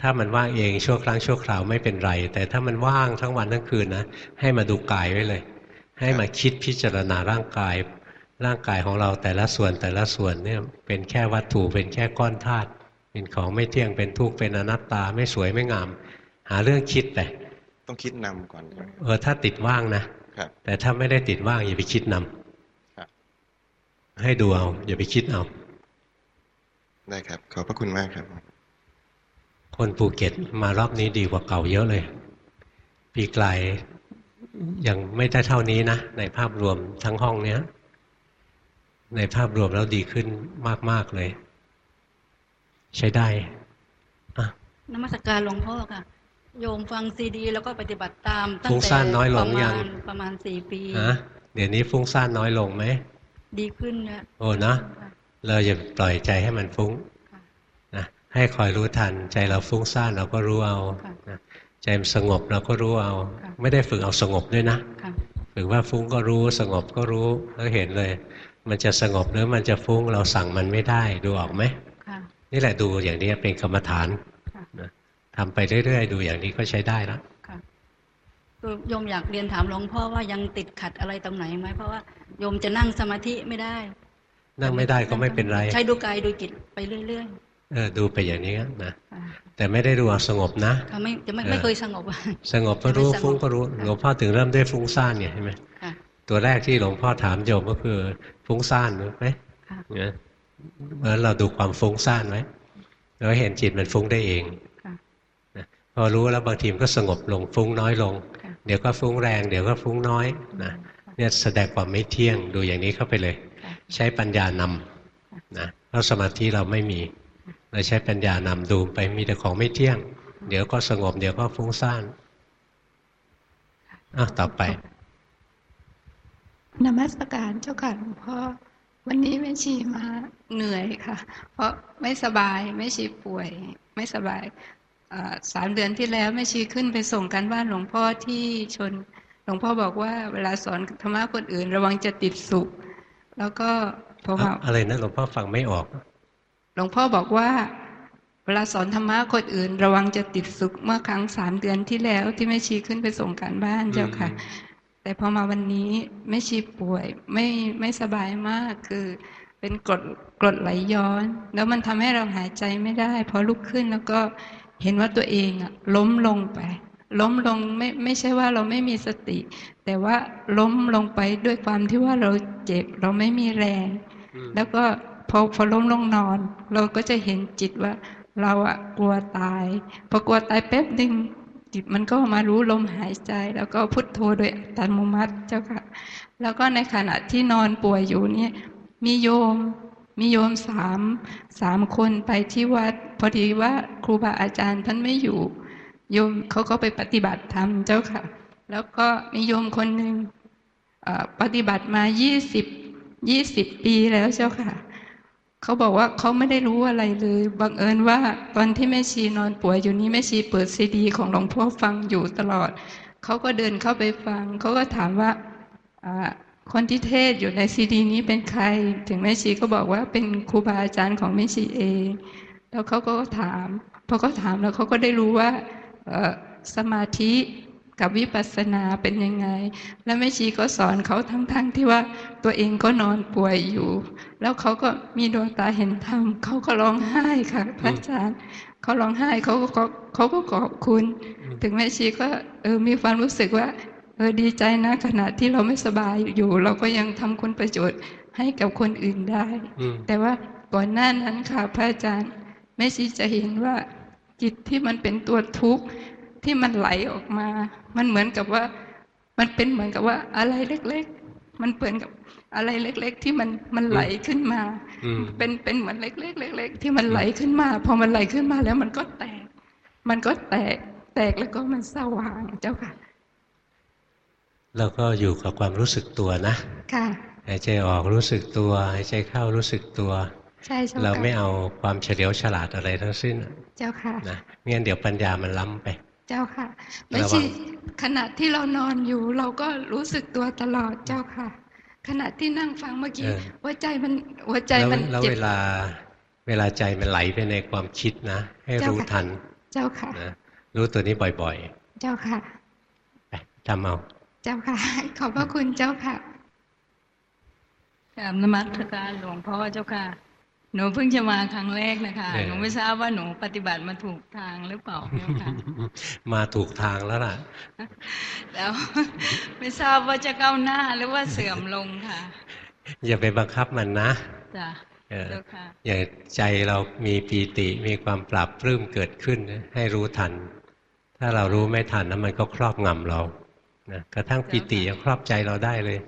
ถ้ามันว่างเองชั่วครั้งชั่วคราวไม่เป็นไร แต่ถ้ามันว่างทั้งวันทั้งคืนนะให้มาดูกายไว้เลย ให้มาคิดพิจารณาร่างกายร่างกายของเราแต่ละส่วนแต่ละส่วนเนี่ยเป็นแค่วัตถุเป็นแค่ก้อนธาตุ เป็นของไม่เที่ยงเป็นทุกข์เป็นอนัตตาไม่สวยไม่งาม หาเรื่องคิดไปต้องคิดนำก่อนครับเออถ้าติดว่างนะครับแต่ถ้าไม่ได้ติดว่างอย่าไปคิดนำครับให้ดูเอาอย่าไปคิดเอาได้ครับ ขอบพระคุณมากครับ คนภูเก็ตมารอบนี้ดีกว่าเก่าเยอะเลย ปีกลายยังไม่ได้เท่านี้นะ ในภาพรวมทั้งห้องเนี้ย ในภาพรวมแล้วดีขึ้นมาก ๆ เลย ใช้ได้อะนมัสการหลวงพ่อค่ะ โยมฟังซีดี แล้วก็ปฏิบัติตามตั้งฟุ้งแต่ซ่านน้อยลงประยัมางณประมาณสี่ปีฮะเดี๋ยวนี้ฟุ้งซ่านน้อยลงไหม ดีขึ้นนะโอ้นะค่ะเราอย่าปล่อยใจให้มันฟุ้งค่ะนะให้คอยรู้ทัน ใจเราฟุ้งซ่านเราก็รู้เอาค่ะนะใจมันสงบเราก็รู้เอาค่ะไม่ได้ฝึกเอาสงบด้วยนะค่ะฝึกว่าฟุ้งก็รู้สงบก็รู้แล้วเห็นเลย มันจะสงบหรือมันจะฟุ้งเราสั่งมันไม่ได้ดูออกไหมค่ะ นี่แหละดูอย่างนี้เป็นกรรมฐานค่ะนะทำไปเรื่อยๆ ดูอย่างนี้ก็ใช้ได้แล้วค่ะคือโยมอยากเรียนถามหลวงพ่อว่ายังติดขัดอะไรตรงไหนไหมเพราะว่าโยมจะนั่งสมาธิไม่ได้ นั่งไม่ได้ก็ไม่เป็นไร ใช้ดูกายดูจิตไปเรื่อยเออดูไปอย่างนี้นะๆค่ะแต่ไม่ได้ดูเอาสงบนะค่ะไม่จะไม่เออไม่เคยสงบสงบก็รู้จะไม่สงบฟุ้งก็รู้ค่ะหลวงพ่อถึงเริ่มด้วยฟุ้งซ่านเนี่ยเห็นไหมค่ะตัวแรกที่หลวงพ่อถามโยมก็คือฟุ้งซ่านรู้ไหมค่ะ เนี่ยเมื่อเราดูความฟุ้งซ่านไว้เราเห็นจิตมันฟุ้งได้เองค่ะนะพอรู้แล้วบางทีมันก็สงบลงฟุ้งน้อยลงค่ะเดี๋ยวก็ฟุ้งแรง เดี๋ยวก็ฟุ้งน้อยนะเนี่ยแสดงความไม่เที่ยงดูอย่างนี้เข้าไปเลยค่ะใช้ปัญญานำนะเพราะสมาธิเราไม่มีเราใช้ปัญญานำดูไปมีแต่ของไม่เที่ยง เดี๋ยวก็สงบ เดี๋ยวก็ฟุ้งซ่านอะต่อไปนมัสการเจ้าค่ะหลวงพ่อ วันนี้แม่ชีมาเหนื่อยค่ะ เพราะไม่สบายแม่ชีป่วย ไม่สบายเอ่อสามเดือนที่แล้วแม่ชีขึ้นไปส่งกันบ้านหลวงพ่อที่ชนหลวงพ่อบอกว่าเวลาสอนธรรมะคนอื่น ระวังจะติดสุข แล้วก็พอมาอะไรนะหลวงพ่อฟังไม่ออก หลวงพ่อบอกว่า เวลาสอนธรรมะคนอื่น ระวังจะติดสุขเมื่อครั้งสามเดือนที่แล้วที่แม่ชีขึ้นไปส่งการบ้านเจ้าค่ะ แต่พอมาวันนี้แม่ชีป่วยไม่ไม่สบายมากคือไปเป็นกรดกรดไหลย้อน แล้วมันทำให้เราหายใจไม่ได้พอลุกขึ้นแล้วก็เห็นว่าตัวเองอะล้มลงไป ล้มลงไม่ไม่ใช่ว่าเราไม่มีสติ แต่ว่าล้มลงไปด้วยความที่ว่าเราเจ็บเราไม่มีแรงอืมแล้วก็พอพอล้มลงนอน เราก็จะเห็นจิตว่าเราอะกลัวตาย พอกลัวตายแป๊บหนึ่ง จิตมันก็มารู้ลมหายใจ แล้วก็พุทโธโดยอัตโนมัติเจ้าค่ะ แล้วก็ในขณะที่นอนป่วยอยู่เนี่ยมีโยมมีโยมสามสามคนไปที่วัด พอดีว่าครูบาอาจารย์ท่านไม่อยู่ โยมเขาก็ไปปฏิบัติธรรมเจ้าค่ะ แล้วก็มีโยมคนหนึ่งปฏิบัติมายี่สิบยี่สิบปีแล้วเจ้าค่ะ เขาบอกว่าเขาไม่ได้รู้อะไรเลยบังเอิญว่า ตอนที่แม่ชีนอนป่วยอยู่นี้แม่ชีเปิดซีดี ของหลวงพ่อฟังอยู่ตลอดเขาก็เดินเข้าไปฟังเขาก็ถามว่าคนที่เทศอยู่ในซีดี นี้เป็นใคร ถึงแม่ชีก็บอกว่าเป็นครูบาอาจารย์ของแม่ชีเอง แล้วเขาก็ถามพอเขาถามแล้วเขาก็ได้รู้ว่าสมาธิ กับวิปัสสนาเป็นยังไง แล้วแม่ชีก็สอนเขาทั้งๆที่ว่าตัวเองก็นอนป่วยอยู่ แล้วเขาก็มีดวงตาเห็นธรรมเขาก็ร้องไห้ค่ะพระอาจารย์เขาร้องไห้เขาก็เขาเขาก็ขอบคุณ ถึงแม่ชีก็เออมีความรู้สึกว่าเออดีใจนะขณะที่เราไม่สบายอยู่ เราก็ยังทำคุณประโยชน์ให้กับคนอื่นได้อืมแต่ว่าก่อนหน้านั้นค่ะพระอาจารย์แม่ชีจะเห็นว่าจิตที่มันเป็นตัวทุกข์ ที่มันไหลออกมา มันเหมือนกับว่า มันเป็นเหมือนกับว่าอะไรเล็ก ๆ มันเปิดกับอะไรเล็ก ๆ ที่มันมันไหลขึ้นมาอืมเป็นเป็นเหมือนเล็ก ๆ เล็ก ๆ ที่มันไหลขึ้นมา พอมันไหลขึ้นมาแล้วมันก็แตก มันก็แตก แตกแล้วก็มันสว่างเจ้าค่ะ เราก็อยู่กับความรู้สึกตัวนะ ค่ะหายใจออกรู้สึกตัวหายใจเข้ารู้สึกตัวใช่เจ้าค่ะเราไม่เอาความเฉลียวฉลาดอะไรทั้งสิ้น เจ้าค่ะนะไม่งั้นเดี๋ยวปัญญามันล้ำไป เจ้าค่ะไม่ระวัใช่งขณะที่เรานอนอยู่ เราก็รู้สึกตัวตลอดเจ้าค่ะ ขณะที่นั่งฟังเมื่อกี้หัวใจมันหัวใจแล้วมันแล้วเจ็บเวลาเวลาใจมันไหลไปในความคิดนะ ให้รู้เจ้าค่ะทัน เจ้าค่ะนะรู้ตัวนี้บ่อยเจ้าค่ะๆไปทำเอาเจ้าค่ะ ขอบพระคุณเจ้าค่ะกราบนมัสการหลวงพ่อเจ้าค่ะ หนูเพิ่งจะมาครั้งแรกนะคะเออหนูไม่ทราบว่าหนูปฏิบัติมาถูกทางหรือเปล่าเจ้าค่ะมาถูกทางแล้วล่ะ แล้วไม่ทราบว่าจะก้าวหน้าหรือว่าเสื่อมลงค่ะ อย่าไปบังคับมันนะจ้ะเออเจ้าค่ะอย่าใจเรามีปีติมีความปรับปลื้มเกิดขึ้นให้รู้ทัน ถ้าเรารู้ไม่ทันนะมันก็ครอบงำเรานะกระทั่งปีติยังครอบใจเราได้เลย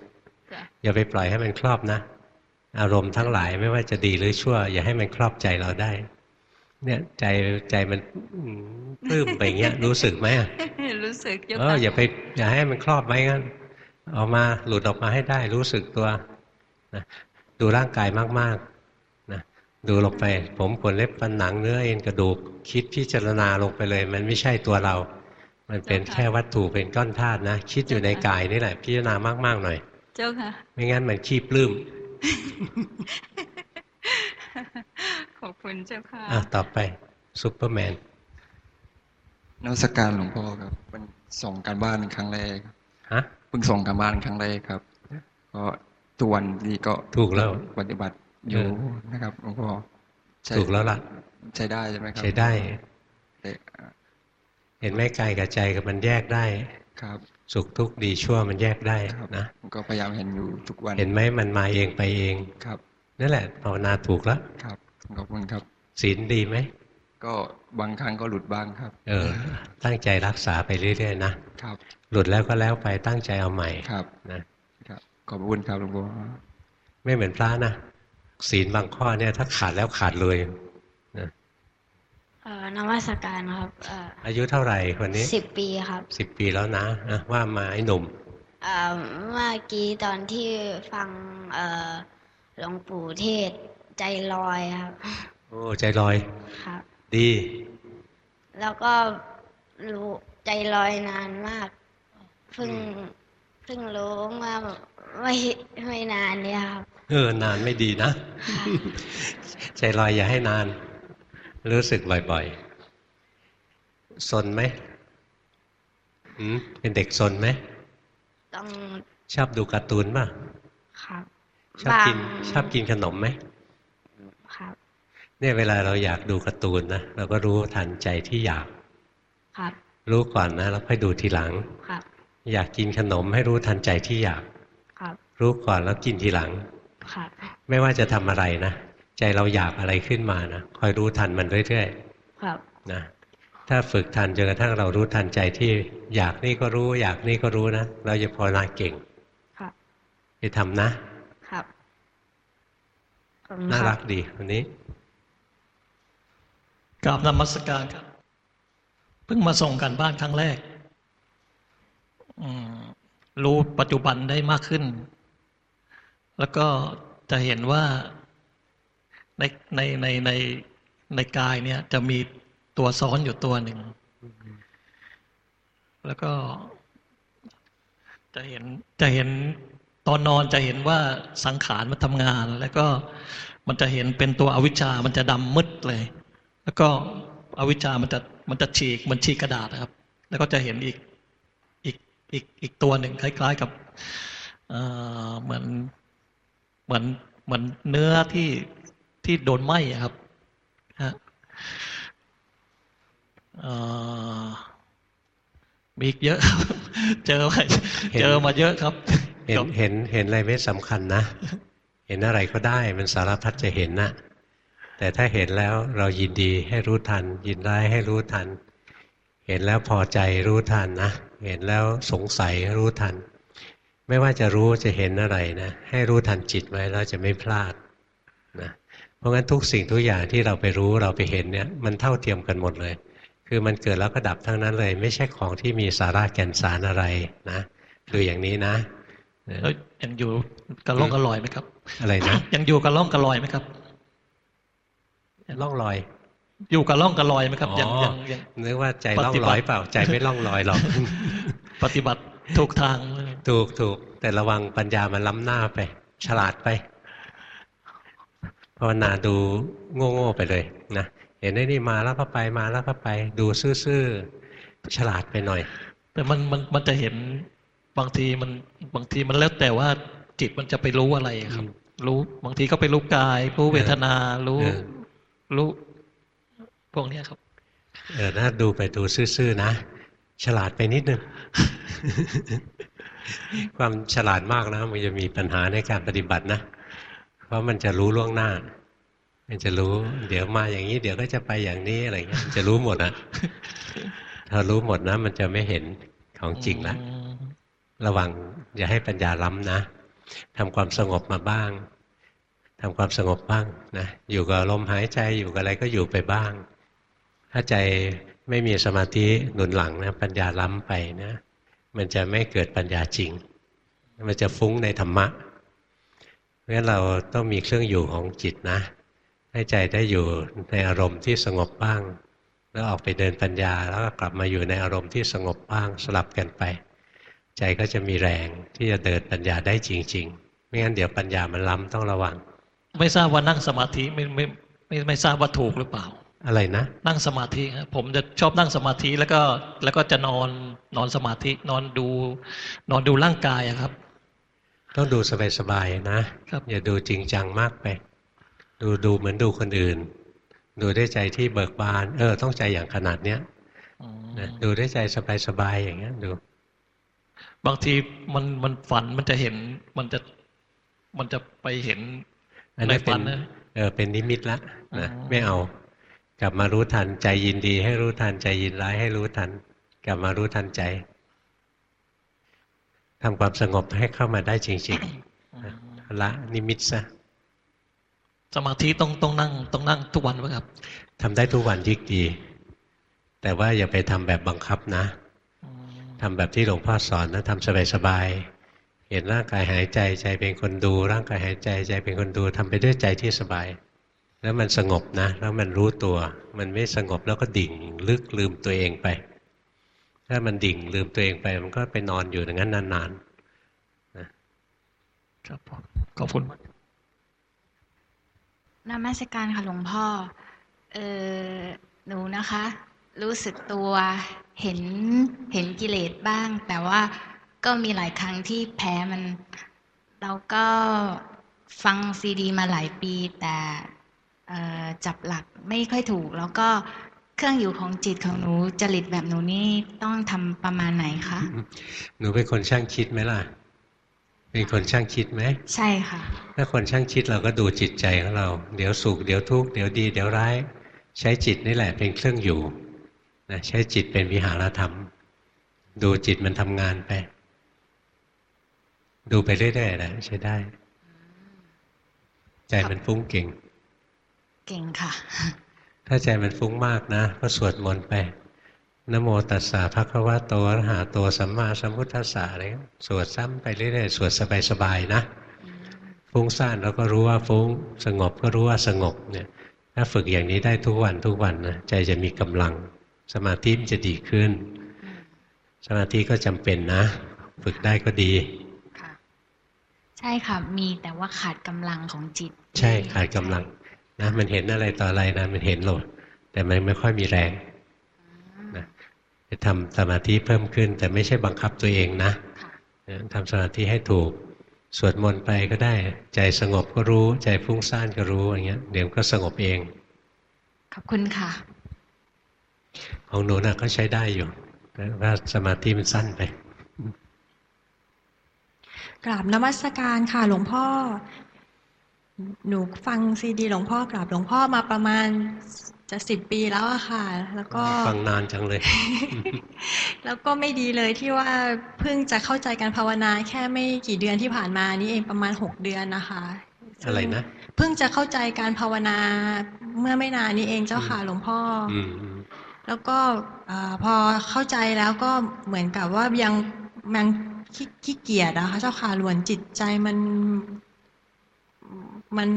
จ้ะอย่าไปปล่อยให้มันครอบนะ อารมณ์ทั้งหลายไม่ว่าจะดีหรือชั่ว อย่าให้มันครอบใจเราได้ เนี่ยใจใจมันอืมปลื้มไปอย่างเงี้ย รู้สึกไหมอะรู้สึกเจ้าเออค่ะอย่าไป อย่าให้มันครอบไว้งั้นออกมาหลุดออกมาให้ได้รู้สึกตัวนะดูร่างกายมากๆนะดูลงไป ผมขนเล็บฟันหนังเนื้อเอ็นกระดูก คิดพิจารณาลงไปเลย มันไม่ใช่ตัวเรา มันเป็นแค่วัตถุเป็นก้อนธาตุนะ คิดอยู่ในกายนี่แหละ พิจารณามากๆหน่อย เจ้าค่ะ ไม่งั้นมันขี้ปลื้ม ขอบคุณเจ้าค่ะอะต่อไปซูเปอร์แมนนวัตการหลวงพ่อครับเป็นส่งการบ้านครั้งแรกฮะเพิ่งส่งการบ้านครั้งแรกครับก็ตัวนนี้ก็ถูกแล้วปฏิบัติอยู่เออนะครับหลวงพ่อใช้ถูกแล้วล่ะ ใช้ได้ใช่ไหมครับ ใช้ได้แต่เห็นไหมกายกับใจกับมันแยกได้ครับ สุขทุกข์ดีชั่วมันแยกได้ครับนะผมก็พยายามเห็นอยู่ทุกวัน เห็นไหมมันมาเองไปเองครับนั่นแหละภาวนาถูกแล้วครับขอบคุณครับ ศีลดีไหมก็บางครั้งก็หลุดบ้างครับ เออ ตั้งใจรักษาไปเรื่อยๆนะครับ หลุดแล้วก็แล้วไปตั้งใจเอาใหม่ครับนะครับขอบคุณครับหลวงพ่อไม่เหมือนพระนะศีลบางข้อเนี่ยถ้าขาดแล้วขาดเลยนะเอ่อ นมัสการครับเอ่ออายุเท่าไหร่คนนี้สิบปีครับสิบปีแล้วนะอะว่ามาไอ้หนุ่มเอ่อเมื่อกี้ตอนที่ฟังเอ่อหลวงปู่เทศน์ใจลอยครับ โอ้ใจลอยครับ ดี แล้วก็รู้ใจลอยนานมากเพิ่งเพิ่งรู้ว่าไม่ไม่นานเนี่ยครับเออนานไม่ดีนะ ใจลอยอย่าให้นาน รู้สึกบ่อยๆสนไหมหืมเป็นเด็กสนไหมต้องชอบดูการ์ตูนป่ะครับชอบกินชอบกินขนมไหมครับ เนี่ยเวลาเราอยากดูการ์ตูนนะเราก็รู้ทันใจที่อยากครับ รู้ก่อนนะแล้วค่อยดูทีหลังครับ อยากกินขนมให้รู้ทันใจที่อยาก ครับ รู้ก่อนแล้วกินทีหลังครับ ไม่ว่าจะทำอะไรนะ ใจเราอยากอะไรขึ้นมานะคอยรู้ทันมันเรื่อยครับๆนะถ้าฝึกทันจนกระทั่งเรารู้ทันใจที่อยากนี่ก็รู้ อยากนี่ก็รู้นะเราจะภาวนาเก่งครับไปทำนะครับขอบคุณน่าครัรักบดีวันนี้กราบนมัสการครับ เพิ่งมาส่งกันบ้านครั้งแรกอืมรู้ปัจจุบันได้มากขึ้น แล้วก็จะเห็นว่า ในในในในในกายเนี่ยจะมีตัวซ้อนอยู่ตัวหนึ่ง แล้วก็จะเห็นจะเห็นตอนนอนจะเห็นว่าสังขารมันทำงาน แล้วก็มันจะเห็นเป็นตัวอวิชชามันจะดำมืดเลย แล้วก็อวิชชามันจะมันจะฉีกมันฉีกกระดาษนะครับ แล้วก็จะเห็นอีกอีกอีกอีกตัวหนึ่งคล้าย ๆกับเอ่อเหมือนเหมือนเหมือนเนื้อที่ ที่โดนไหม้อะครับฮะเอ่อมีอีกเยอะครับเจอมาเห็นเจอมาเยอะครับ เห็นเห็นเห็นอะไรไม่สำคัญนะ เห็นอะไรก็ได้มันสารพัดจะเห็นนะแต่ถ้าเห็นแล้วเรายินดีให้รู้ทัน ยินร้ายให้รู้ทัน เห็นแล้วพอใจรู้ทันนะเห็นแล้วสงสัยรู้ทัน ไม่ว่าจะรู้จะเห็นอะไรนะ ให้รู้ทันจิตไว้แล้วจะไม่พลาดนะ เพราะงั้นทุกสิ่งทุกอย่างที่เราไปรู้เราไปเห็นเนี่ยมันเท่าเทียมกันหมดเลย คือมันเกิดแล้วก็ดับทั้งนั้นเลย ไม่ใช่ของที่มีสาระแก่นสารอะไรนะคืออย่างนี้นะแล้วยังอยู่กระล่องกระลอยไหมครับ อะไรนะยังอยู่กระล่องกระลอยไหมครับล่องลอย อยู่กระล่องกระลอยไหมครับอ๋อยังยังยังนึกว่าใจปล่องฏิลบัอยติเปล่าใจไม่ล่องลอยหรอกปฏิบัติถูกทางถูกถูกแต่ระวังปัญญามันล้ำหน้าไป ฉลาดไป ภาวนาดูโง่ๆไปเลยนะเห็นไอ้นี่มาแล้วก็ไปมาแล้วก็ไป ดูซื่อๆฉลาดไปหน่อย แต่มันมันมันจะเห็นบางทีมันบางทีมันแล้วแต่ว่าจิตมันจะไปรู้อะไรครับ รู้บางทีก็ไปรู้กาย รู้เวทนา รู้เออรู้พวกเนี้ยครับ เออถ้าดูไปดูซื่อๆนะ ฉลาดไปนิดนึงความฉลาดมากนะมันจะมีปัญหาในการปฏิบัตินะ เพราะมันจะรู้ล่วงหน้า มันจะรู้ เดี๋ยวมาอย่างนี้เดี๋ยวก็จะไปอย่างนี้อะไรเงี้ยจะรู้หมดอะถ้ารู้หมดนะ มันจะไม่เห็นของจริงละระวังอย่าให้ปัญญาล้ำนะทำความสงบมาบ้างทำความสงบบ้างนะอยู่กับลมหายใจอยู่กับอะไรก็อยู่ไปบ้าง ถ้าใจไม่มีสมาธิหนุนหลังนะปัญญาล้ำไปนะ มันจะไม่เกิดปัญญาจริง มันจะฟุ้งในธรรมะ เพราะฉะนั้นเราต้องมีเครื่องอยู่ของจิตนะ ให้ใจได้อยู่ในอารมณ์ที่สงบบ้าง แล้วออกไปเดินปัญญาแล้วก็กลับมาอยู่ในอารมณ์ที่สงบบ้างสลับกันไป ใจก็จะมีแรงที่จะเดินปัญญาได้จริง ๆ ไม่งั้นเดี๋ยวปัญญามันล้ำต้องระวัง ไม่ทราบว่านั่งสมาธิไม่ไม่ไม่ไม่ทราบว่าถูกหรือเปล่าอะไรนะนั่งสมาธิครับผมจะชอบนั่งสมาธิแล้วก็แล้วก็จะนอนนอนสมาธินอนดู นอนดูร่างกายอะครับ ต้องดูสบายๆนะครับอย่าดูจริงจังมากไปดูดูเหมือนดูคนอื่น ดูด้วยใจที่เบิกบาน เออ ต้องใจอย่างขนาดเนี้ยนะดูด้วยใจสบายๆอย่างเงี้ยดู บางทีมันมันฝันมันจะเห็นมันจะมันจะไปเห็นอันในนี้เป็ฝันนนะเออเป็นนิมิตละนะอ๋อไม่เอา กลับมารู้ทันใจยินดี ให้รู้ทันใจยินร้ายให้รู้ทัน กลับมารู้ทันใจ ทำความสงบให้เข้ามาได้จริงๆนะละนิมิตซะสมาธิต้องต้องนั่งต้องนั่งทุกวันไหมครับทำได้ทุกวันยิ่งดี แต่ว่าอย่าไปทำแบบบังคับนะทำแบบที่หลวงพ่อสอนนะทำสบายๆเห็นร่างกายหายใจใจเป็นคนดู ร่างกายหายใจใจเป็นคนดูทำไปด้วยใจที่สบาย แล้วมันสงบนะ แล้วมันรู้ตัว มันไม่สงบแล้วก็ดิ่งลึกลืมตัวเองไป ถ้ามันดิ่งลืมตัวเองไป มันก็ไปนอนอยู่อย่างนั้นนานๆครับผมขอบคุณมากนมัสการค่ะหลวงพ่อ เออหนูนะคะ รู้สึกตัวเห็นเห็นกิเลสบ้าง แต่ว่าก็มีหลายครั้งที่แพ้มัน เราก็ฟังซีดีมาหลายปี แต่จับหลักไม่ค่อยถูก แล้วก็เครื่องอยู่ของจิตของหนูจริตแบบหนูนี่ต้องทำประมาณไหนคะหนูเป็นคนช่างคิดไหมล่ะ เป็นคนช่างคิดไหมใช่ค่ะ ถ้าคนช่างคิดเราก็ดูจิตใจของเรา เดี๋ยวสุขเดี๋ยวทุกข์เดี๋ยวดีเดี๋ยวร้าย ใช้จิตนี่แหละเป็นเครื่องอยู่นะใช้จิตเป็นวิหารธรรม ดูจิตมันทำงานไป ดูไปเรื่อยๆนะใช้ได้ ใจมันฟุ้งเก่ง เก่งค่ะ ถ้าใจมันฟุ้งมากนะ ก็สวดมนต์ไปนโมตัสสะภะคะวะโตอะระหะโตสัมมาสัมพุทธัสสะอะไรสวดซ้ำไปเรื่อยๆสวดสบายๆนะ ฟุ้งซ่านเราก็รู้ว่าฟุ้งสงบก็รู้ว่าสงบเนี่ยถ้าฝึกอย่างนี้ได้ทุกวันทุกวันนะใจจะมีกำลัง สมาธิมันจะดีขึ้น สมาธิก็จำเป็นนะ ฝึกได้ก็ดีใช่ค่ะมีแต่ว่าขาดกำลังของจิต ใช่ขาดกำลัง นะมันเห็นอะไรต่ออะไรนะมันเห็นหลด แต่มันไม่ค่อยมีแรงนะจะทำสมาธิเพิ่มขึ้น แต่ไม่ใช่บังคับตัวเองนะทำสมาธิให้ถูก สวดมนต์ไปก็ได้ ใจสงบก็รู้ ใจฟุ้งซ่านก็รู้อย่างเงี้ยเดี๋ยวก็สงบเอง ขอบคุณค่ะ ของหนูนะ่ะก็ใช้ได้อยู่แต่ว่าสมาธิมันสั้นไปกราบนมัสการค่ะหลวงพ่อ หนูฟังซีดีหลวงพ่อกราบหลวงพ่อมาประมาณจะสิบปีแล้วอะค่ะ แล้วก็ฟังนานจังเลย แล้วก็ไม่ดีเลยที่ว่าเพิ่งจะเข้าใจการภาวนาแค่ไม่กี่เดือนที่ผ่านมานี่เองประมาณหกเดือนนะคะอะไรนะเพิ่งจะเข้าใจการภาวนาเมื่อไม่นานนี้เองเจ้าค่ะหลวงพ่อแล้วก็พอเข้าใจแล้วก็เหมือนกับว่ายังยังขี้เกียจนะคะเจ้าค่ะหลวนจิตใจมัน มัน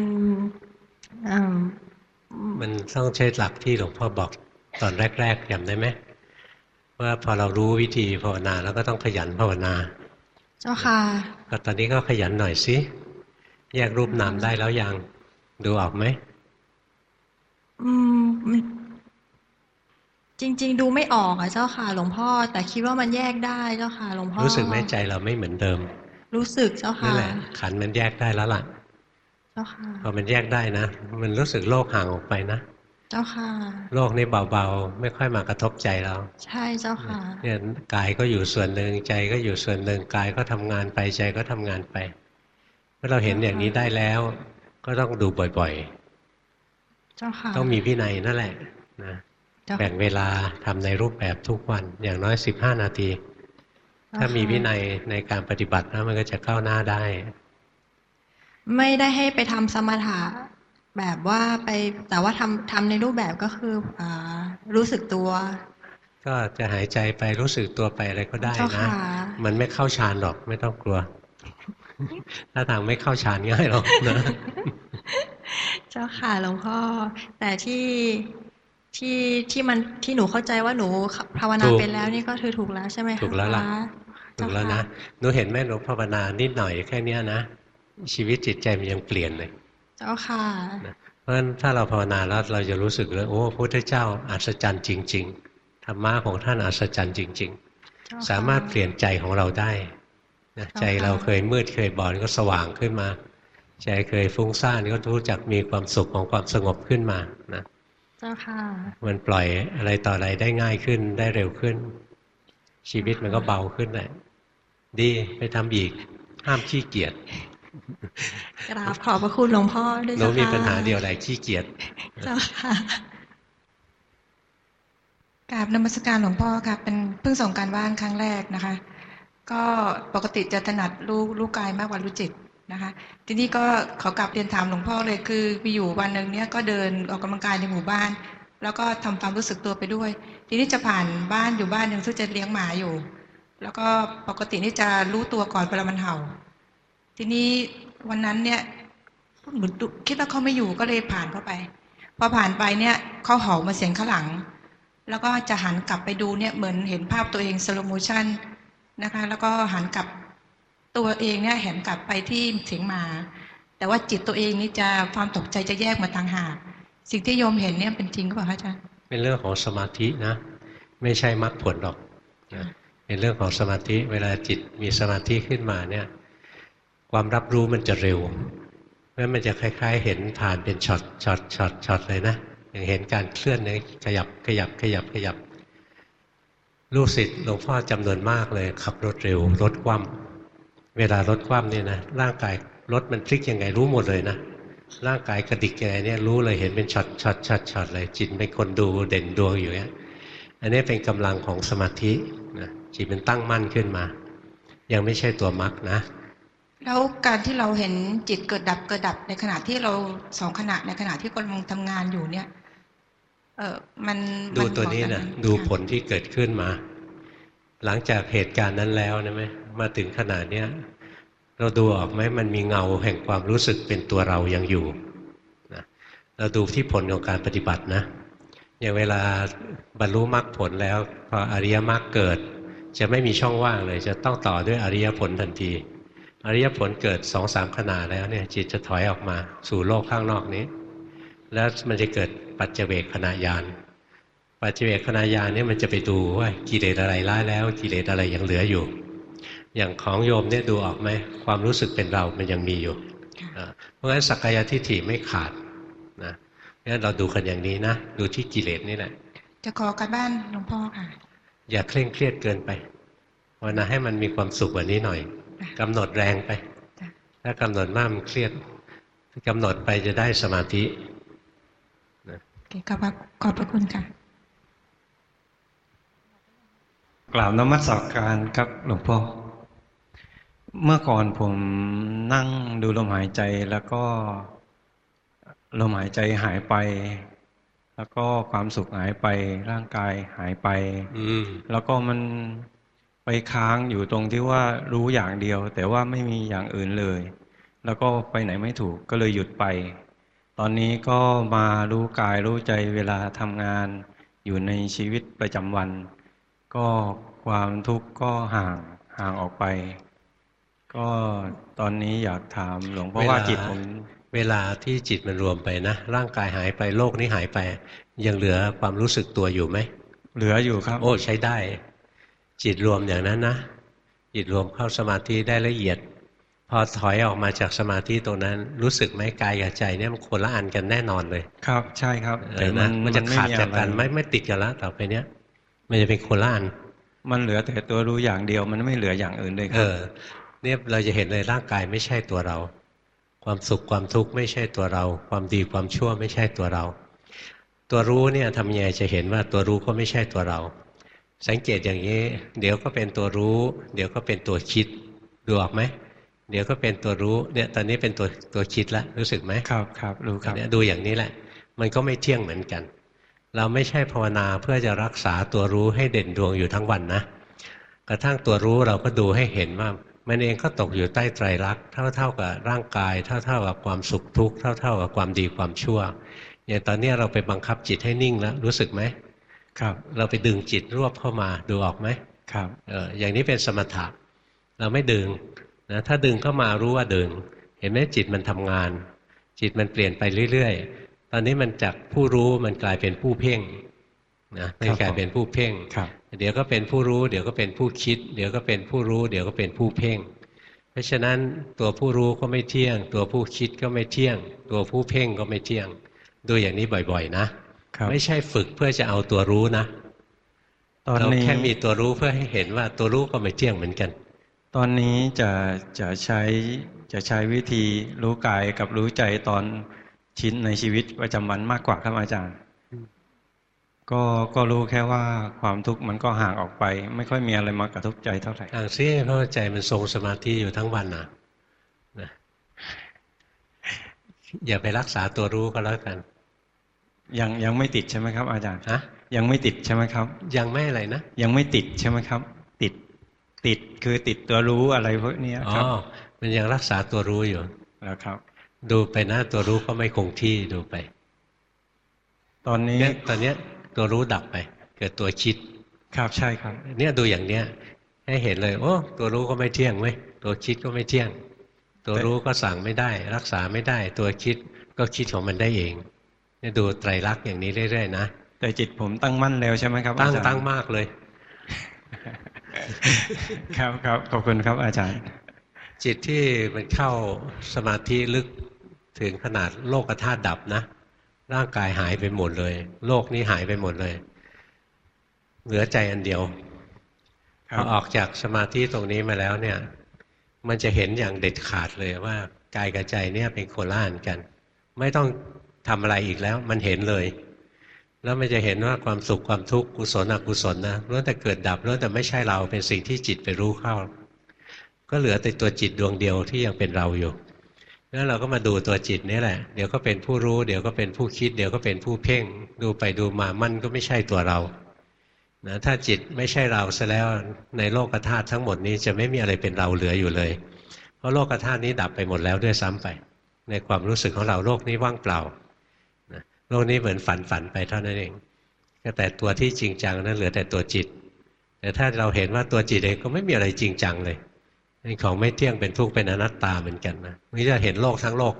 มันต้องใช้หลักที่หลวงพ่อบอกตอนแรกๆจำได้ไหมว่าพอเรารู้วิธีภาวนาแล้วก็ต้องขยันภาวนา เจ้าค่ะ ก็ตอนนี้ก็ขยันหน่อยสิแยกรูปนามได้แล้วยังดูออกไหมอืมจริง ๆ ดูไม่ออกอะเจ้าค่ะ หลวงพ่อ แต่คิดว่ามันแยกได้เจ้าค่ะ หลวงพ่อรู้สึกไหมใจเราไม่เหมือนเดิม รู้สึกเจ้าค่ะนั่นแหละขันมันแยกได้แล้วล่ะเจ้าค่ะพอมันแยกได้นะ มันรู้สึกโลกห่างออกไปนะ เจ้าค่ะ โลกนี้เบาๆ ไม่ค่อยมากระทบใจเรา ใช่เจ้าค่ะ เนี่ยกายก็อยู่ส่วนหนึ่งใจก็อยู่ส่วนหนึ่งกายก็ทำงานไปใจก็ทำงานไป เมื่อเราเห็นอย่างนี้ได้แล้ว ก็ต้องดูบ่อยๆ เจ้าค่ะ ต้องมีวินัยนั่นแหละนะแบ่งเวลาทำในรูปแบบทุกวันอย่างน้อยสิบห้านาที ถ้ามีวินัยในการปฏิบัตินะมันก็จะเข้าหน้าได้ ไม่ได้ให้ไปทำสมถะแบบว่าไปแต่ว่าทำทำในรูปแบบก็คืออรู้สึกตัว ก็จะหายใจไปรู้สึกตัวไปอะไรก็ได้นะ มันไม่เข้าฌานหรอกไม่ต้องกลัว ถ้าทางไม่เข้าฌานง่ายหรอกนะเจ้าค่ะหลวงพ่อ แต่ที่ที่ที่มันที่หนูเข้าใจว่าหนูภาวนาเป็นแล้วนี่ก็คือถูกแล้วใช่ไหมคะถูกแล้วล่ะถูกแล้วนะหนูเห็นแม่หนูภาวนานิดหน่อยแค่นี้นะ ชีวิตจิตใจมันยังเปลี่ยนเลย เจ้าค่ะเพราะฉะนั้นถ้าเราภาวนาแล้วเราจะรู้สึกเลยโอ้พระพุทธเจ้าอัศจรรย์จริง ๆ ธรรมะของท่านอัศจรรย์จริง ๆ สามารถเปลี่ยนใจของเราได้ใจเราเคยมืดเคยบอดก็สว่างขึ้นมา ใจเคยฟุ้งซ่านก็รู้จักมีความสุขของความสงบขึ้นมานะเจ้าค่ะ มันปล่อยอะไรต่ออะไรได้ง่ายขึ้นได้เร็วขึ้น ชีวิตมันก็เบาขึ้นแหละดีไปทำอีกห้ามขี้เกียจ กราบขอบพระคุณหลวงพ่อด้วยเจ้าค่ะเรามีปัญหาเดียวอะไรขี้เกียจเจ้าค่ะกราบนมัสการหลวงพ่อค่ะ เป็นเพิ่งส่งการบ้านครั้งแรกนะคะ ก็ปกติจะถนัดรู้รู้กายมากกว่ารู้จิตนะคะ ทีนี้ก็ขอกลับเรียนถามหลวงพ่อเลยคือมีอยู่วันหนึ่งเนี้ยก็เดินออกกำลังกายในหมู่บ้าน แล้วก็ทำความรู้สึกตัวไปด้วย ทีนี้จะผ่านบ้านอยู่บ้านหนึ่งซึ่งจะเลี้ยงหมาอยู่ แล้วก็ปกตินี่จะรู้ตัวก่อนเวลามันเห่า ทีนี้วันนั้นเนี่ยเหมือนคิดว่าเขาไม่อยู่ก็เลยผ่านเข้าไป พอผ่านไปเนี่ยเขาเห่ามาเสียงข้างหลัง แล้วก็จะหันกลับไปดูเนี่ยเหมือนเห็นภาพตัวเอง slow motion นะคะ แล้วก็หันกลับตัวเองเนี่ยหันกลับไปที่เสียงมา แต่ว่าจิตตัวเองนี่จะความตกใจจะแยกมาต่างหากสิ่งที่โยมเห็นเนี่ยเป็นจริงหรือเปล่าอาจารย์เป็นเรื่องของสมาธินะ ไม่ใช่มรรคผลหรอกเป็นเรื่องของสมาธิ เวลาจิตมีสมาธิขึ้นมาเนี่ย ความรับรู้มันจะเร็วเพราะมันจะคล้าย ๆ เห็นผ่านเป็นช็อตช็อตช็อตช็อตเลยนะอย่างเห็นการเคลื่อนเนี่ยขยับขยับขยับขยับ ลูกศิษย์หลวงพ่อจำนวนมากเลย ขับรถเร็วรถคว่ำเวลารถคว่ำเนี่ยนะร่างกายรถมันพลิกยังไงรู้หมดเลยนะร่างกายกระดิกยังไงเนี่ยรู้เลยเห็นเป็นช็อตช็อตช็อตช็อตเลยจิตเป็นคนดูเด่นดวงอยู่เนี่ยอันนี้เป็นกำลังของสมาธินะจิตมันตั้งมั่นขึ้นมา ยังไม่ใช่ตัวมรรคนะ แล้วการที่เราเห็นจิตเกิดดับเกิดดับในขณะที่เราสองขณะในขณะที่กำลังทำงานอยู่เนี่ย เออมันดูตัวนี้นะดูผลที่เกิดขึ้นมา หลังจากเหตุการณ์นั้นแล้วนะไหมมาถึงขนาดเนี้ยเราดูออกไหมมันมีเงาแห่งความรู้สึกเป็นตัวเรายังอยู่นะเราดูที่ผลของการปฏิบัตินะ อย่างเวลาบรรลุมรรคผลแล้วพออริยมรรคเกิด จะไม่มีช่องว่างเลย จะต้องต่อด้วยอริยผลทันที อริยผลเกิดสองสามขนาดแล้วเนี่ยจิตจะถอยออกมาสู่โลกข้างนอกนี้ แล้วมันจะเกิดปัจเจเวกขณะยานปัจเจเวกขณะยานนี่มันจะไปดูว่ากิเลสอะไรล้าแล้วกิเลสอะไรยังเหลืออยู่ อย่างของโยมเนี่ยดูออกไหมความรู้สึกเป็นเรามันยังมีอยู่เพราะฉะนั้นสักกายทิฏฐิไม่ขาดนะงั้นเราดูกันอย่างนี้นะดูที่กิเลสนี่แหละ จะขอการบ้านหลวงพ่อค่ะ อย่าเคร่งเครียดเกินไปวันนะให้มันมีความสุขกว่านี้หน่อย กำหนดแรงไป ถ้ากำหนดมากมันเครียดกำหนดไปจะได้สมาธิขอบขอบพระคุณค่ะ กล่าวนมัสการครับหลวงพ่อเมื่อก่อนผมนั่งดูลมหายใจแล้วก็ลมหายใจหายไป แล้วก็ความสุขหายไปร่างกายหายไปแล้วก็มัน ไปค้างอยู่ตรงที่ว่ารู้อย่างเดียว แต่ว่าไม่มีอย่างอื่นเลย แล้วก็ไปไหนไม่ถูกก็เลยหยุดไป ตอนนี้ก็มารู้กายรู้ใจเวลาทำงาน อยู่ในชีวิตประจำวัน ก็ความทุกข์ก็ห่างห่างออกไป ก็ตอนนี้อยากถามหลวงพ่อว่าจิตผมเวลาที่จิตมันรวมไปนะ ร่างกายหายไปโลกนี้หายไป ยังเหลือความรู้สึกตัวอยู่ไหม เหลืออยู่ครับ โอ้ใช้ได้ จิตรวมอย่างนั้นนะจิตรวมเข้าสมาธิได้ละเอียด พอถอยออกมาจากสมาธิตรงนั้น รู้สึกไหมกายกับใจเนี่ยมันคนละอันกันแน่นอนเลย ครับ ใช่ครับแต่มันมันจะขาดจากกันไม่ไม่ติดกันละต่อไปเนี้ยมันจะเป็นคนละอันมันเหลือแต่ตัวรู้อย่างเดียวมันไม่เหลืออย่างอื่นเลยครับเออเนี่ยเราจะเห็นเลยร่างกายไม่ใช่ตัวเรา ความสุขความทุกข์ไม่ใช่ตัวเรา ความดีความชั่วไม่ใช่ตัวเรา ตัวรู้เนี่ยทำยังไงจะเห็นว่าตัวรู้ก็ไม่ใช่ตัวเรา สังเกตอย่างนี้ เดี๋ยวก็เป็นตัวรู้ เดี๋ยวก็เป็นตัวคิดดูออกไหมเดี๋ยวก็เป็นตัวรู้เนี่ยตอนนี้เป็นตัวตัวคิดแล้วรู้สึกไหมครับครับรู้ครับเนี่ยดูอย่างนี้แหละ มันก็ไม่เที่ยงเหมือนกัน เราไม่ใช่ภาวนาเพื่อจะรักษาตัวรู้ให้เด่นดวงอยู่ทั้งวันนะกระทั่งตัวรู้เราก็ดูให้เห็นว่า มันเองก็ตกอยู่ใต้ไตรลักษณ์เท่าๆกับร่างกาย เท่าๆกับความสุขทุกข์เท่าๆกับความดีความชั่วอย่างตอนนี้เราไปบังคับจิตให้นิ่งแล้วรู้สึกไหม ครับ เราไปดึงจิตรวบเข้ามาดูออกไหมครับเอออย่างนี้เป็นสมถะเราไม่ดึงนะถ้าดึงเข้ามารู้ว่าดึง เห็นไหมจิตมันทำงาน จิตมันเปลี่ยนไปเรื่อยๆ ตอนนี้มันจากผู้รู้มันกลายเป็นผู้เพ่งนะมันกลายเป็นผู้เพ่งเดี๋ยวก็เป็นผู้รู้ เดี๋ยวก็เป็นผู้คิด เดี๋ยวก็เป็นผู้รู้ เดี๋ยวก็เป็นผู้เพ่ง เพราะฉะนั้นตัวผู้รู้ก็ไม่เที่ยง ตัวผู้คิดก็ไม่เที่ยง ตัวผู้เพ่งก็ไม่เที่ยง ดูอย่างนี้บ่อยๆ นะ ไม่ใช่ฝึกเพื่อจะเอาตัวรู้นะตอนนี้แค่มีตัวรู้เพื่อให้เห็นว่าตัวรู้ก็ไม่เที่ยงเหมือนกัน ตอนนี้จะจะใช้จะใช้วิธีรู้กายกับรู้ใจตอนชิ้นในชีวิตประจำวันมากกว่าครับอาจารย์ ก็ก็รู้แค่ว่าความทุกข์มันก็ห่างออกไป ไม่ค่อยมีอะไรมากระทบใจเท่าไหร่ห่างซิเพราะใจมันทรงสมาธิอยู่ทั้งวันนะนะอย่าไปรักษาตัวรู้ก็แล้วกัน ยังยังไม่ติดใช่ไหมครับ อาจารย์ฮะยังไม่ติดใช่ไหมครับ ยังไม่อะไรนะ ยังไม่ติดใช่ไหมครับ ติดติดคือติดตัวรู้อะไรพวกนี้ครับอ๋อมันยังรักษาตัวรู้อยู่แล้วครับ ดูไปนะตัวรู้ก็ไม่คงที่ดูไป ตอนนี้ตอนเนี้ยตัวรู้ดับไป เกิดตัวคิดครับใช่ครับ เนี่ยดูอย่างเนี้ย ให้เห็นเลย โอ้ตัวรู้ก็ไม่เที่ยงไหมตัวคิดก็ไม่เที่ยง ตัวรู้ก็สั่งไม่ได้ รักษาไม่ได้ ตัวคิดก็คิดของมันได้เอง เนี่ยดูไตรลักษณ์อย่างนี้เรื่อยๆนะแต่จิตผมตั้งมั่นแล้วใช่ไหมครับตั้งตั้งมากเลย ครับครับขอบคุณครับอาจารย์ จิตที่มันเข้าสมาธิลึกถึงขนาดโลกธาตุดับนะ ร่างกายหายไปหมดเลย โลกนี้หายไปหมดเลย เหลือใจอันเดียวพอออกจากสมาธิตรงนี้มาแล้วเนี่ย มันจะเห็นอย่างเด็ดขาดเลยว่ากายกับใจเนี่ยเป็นโคล่านกัน ไม่ต้อง ทำอะไรอีกแล้ว มันเห็นเลย แล้วมันจะเห็นว่าความสุขความทุกข์กุศลอกุศลนะล้วนแต่เกิดดับล้วนแต่ไม่ใช่เราเป็นสิ่งที่จิตไปรู้เข้า ก็เหลือแต่ตัวจิตดวงเดียวที่ยังเป็นเราอยู่แล้วเราก็มาดูตัวจิตนี่แหละ เดี๋ยวก็เป็นผู้รู้ เดี๋ยวก็เป็นผู้คิด เดี๋ยวก็เป็นผู้เพ่ง ดูไปดูมามันก็ไม่ใช่ตัวเรานะถ้าจิตไม่ใช่เราซะแล้วในโลกธาตุทั้งหมดนี้จะไม่มีอะไรเป็นเราเหลืออยู่เลย เพราะโลกธาตุนี้ดับไปหมดแล้วด้วยซ้ำไป ในความรู้สึกของเราโลกนี้ว่างเปล่า โลกนี้เหมือนฝันฝันไปเท่านั้นเองก็แต่ตัวที่จริงจังนั้นเหลือแต่ตัวจิต แต่ถ้าเราเห็นว่าตัวจิตเองก็ไม่มีอะไรจริงจังเลยเป็นของไม่เที่ยงเป็นทุกข์เป็นอนัตตาเหมือนกันนะนี่จะเห็นโลกทั้งโลก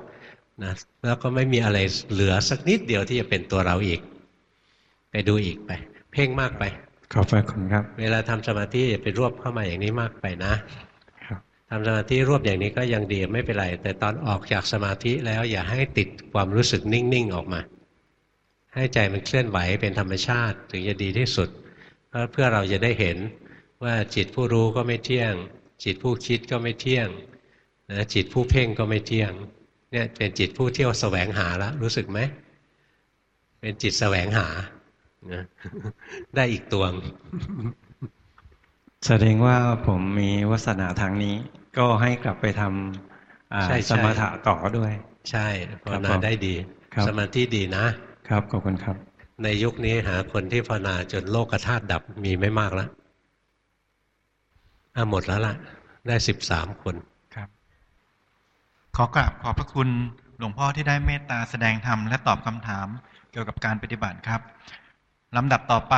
นะแล้วก็ไม่มีอะไรเหลือสักนิดเดียวที่จะเป็นตัวเราอีก ไปดูอีกไป เพ่งมากไป ขอบคุณครับ เวลาทำสมาธิอย่าไปรวบเข้ามาอย่างนี้มากไปนะทำสมาธิรวบอย่างนี้ก็ยังดีไม่เป็นไร แต่ตอนออกจากสมาธิแล้วอย่าให้ติดความรู้สึกนิ่งๆออกมา ให้ใจมันเคลื่อนไหวเป็นธรรมชาติถึงจะดีที่สุดเพราะเพื่อเราจะได้เห็นว่าจิตผู้รู้ก็ไม่เที่ยง จิตผู้คิดก็ไม่เที่ยงนะจิตผู้เพ่งก็ไม่เที่ยงเนี่ยเป็นจิตผู้เที่ยวแสวงหาแล้วรู้สึกไหมเป็นจิตแสวงหานะได้อีกตัวแสดงว่าผมมีวาสนาทางนี้ ก็ให้กลับไปทำสมถะต่อด้วย ใช่ภาวนาได้ดี สมาธิดีนะ ครับขอบคุณครับ ในยุคนี้หาคนที่ภาวนาจนโลกธาตุดับมีไม่มากแล้วหมดแล้วล่ะ ได้สิบสามคนครับ ขอกราบขอบพระคุณหลวงพ่อที่ได้เมตตาแสดงธรรมและตอบคำถามเกี่ยวกับการปฏิบัติครับลำดับต่อไป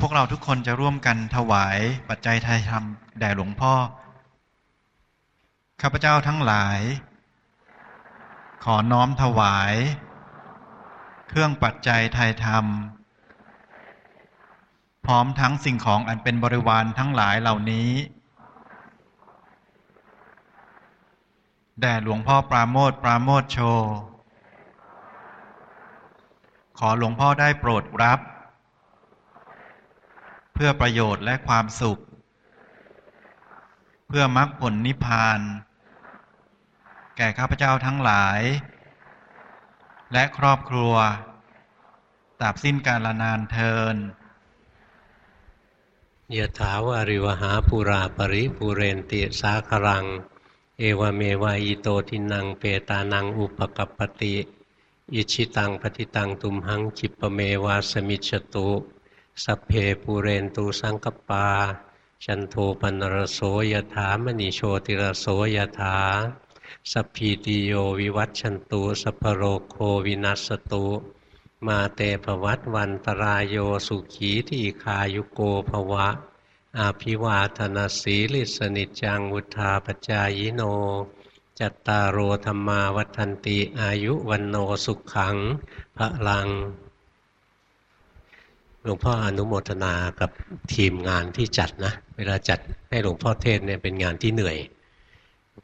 พวกเราทุกคนจะร่วมกันถวายปัจจัยไทยธรรมแด่หลวงพ่อ ข้าพเจ้าทั้งหลาย ขอน้อมถวาย เครื่องปัจจัยไทยธรรม พร้อมทั้งสิ่งของอันเป็นบริวารทั้งหลายเหล่านี้ แด่หลวงพ่อปราโมทปราโมทโช ขอหลวงพ่อได้โปรดรับ เพื่อประโยชน์และความสุข เพื่อมรรคผลนิพพาน แก่ข้าพเจ้าทั้งหลาย และครอบครัวตราบสิ้นกาลนานเทินยะถาวาริวหาปุราปริปุเรนติสาครัง เอวเมวายโตทินังเปตานังอุปกัปติ อิชิตังปฏิตังตุมหังจิปเมวาสมิจตุสเพปูเรนตูสังกปาจันโทปนรโสยถามณีโชติรโสยถา สัพพีติโยวิวัตชันตูสัพโรโควินัสตุมาเตภวัตวันตรายโยสุขีที่คายุโกภวะ อาภิวาธนาสีลิสนิจังวุธาปจายโน จัตตารโอธรรมาวัฒนติอายุวันโนสุขขังพระลัง หลวงพ่ออนุโมทนากับทีมงานที่จัดนะ เวลาจัดให้หลวงพ่อเทศเนี่ยเป็นงานที่เหนื่อย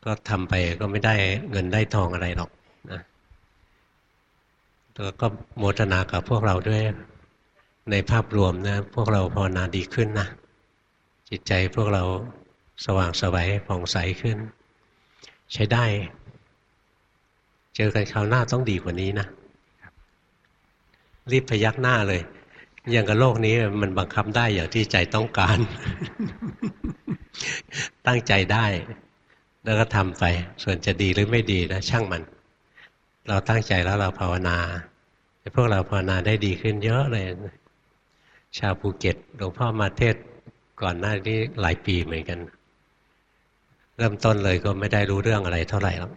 ก็ทำไปก็ไม่ได้เงินได้ทองอะไรหรอกนะแล้วก็โมทนากับพวกเราด้วยในภาพรวมนะ พวกเราภาวนาดีขึ้นนะ จิตใจพวกเราสว่างสวัยผ่องใสขึ้น ใช้ได้ เจอกันคราวหน้าต้องดีกว่านี้นะรีบพยักหน้าเลย อย่างกับโลกนี้มันบังคับได้อย่างที่ใจต้องการ ตั้งใจได้ แล้วก็ทำไป ส่วนจะดีหรือไม่ดีนะช่างมัน เราตั้งใจแล้วเราภาวนาพวกเราภาวนาได้ดีขึ้นเยอะเลย ชาวภูเก็ตหลวงพ่อมาเทศก่อนหน้านี้หลายปีเหมือนกัน เริ่มต้นเลยก็ไม่ได้รู้เรื่องอะไรเท่าไหร่หรอก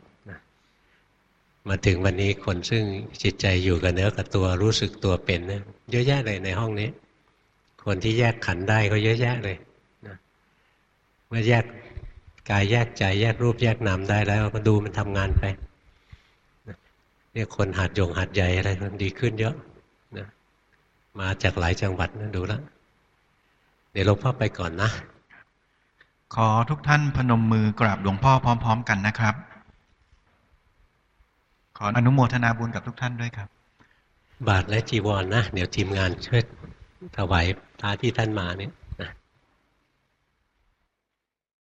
มาถึงวันนี้คนซึ่งจิตใจอยู่กับเนื้อกับตัวรู้สึกตัวเป็นเนี่ยเยอะแยะเลยในห้องนี้ คนที่แยกขันได้ก็เยอะแยะเลยนะเมื่อแยก กายแยกใจแยกรูปแยกนามได้แล้วก็ดูมันทำงานไปเนี่ยคนหัดยงหัดใหญ่อะไรมันดีขึ้นเยอะนะมาจากหลายจังหวัดนะดูแล้วเดี๋ยวหลวงพ่อไปก่อนนะ ขอทุกท่านพนมมือกราบหลวงพ่อพร้อม ๆ กันนะครับ ขออนุโมทนาบุญกับทุกท่านด้วยครับ บาทและจีวรนนะ เดี๋ยวทีมงานช่วยถวายพระที่ท่านมาเนี่ย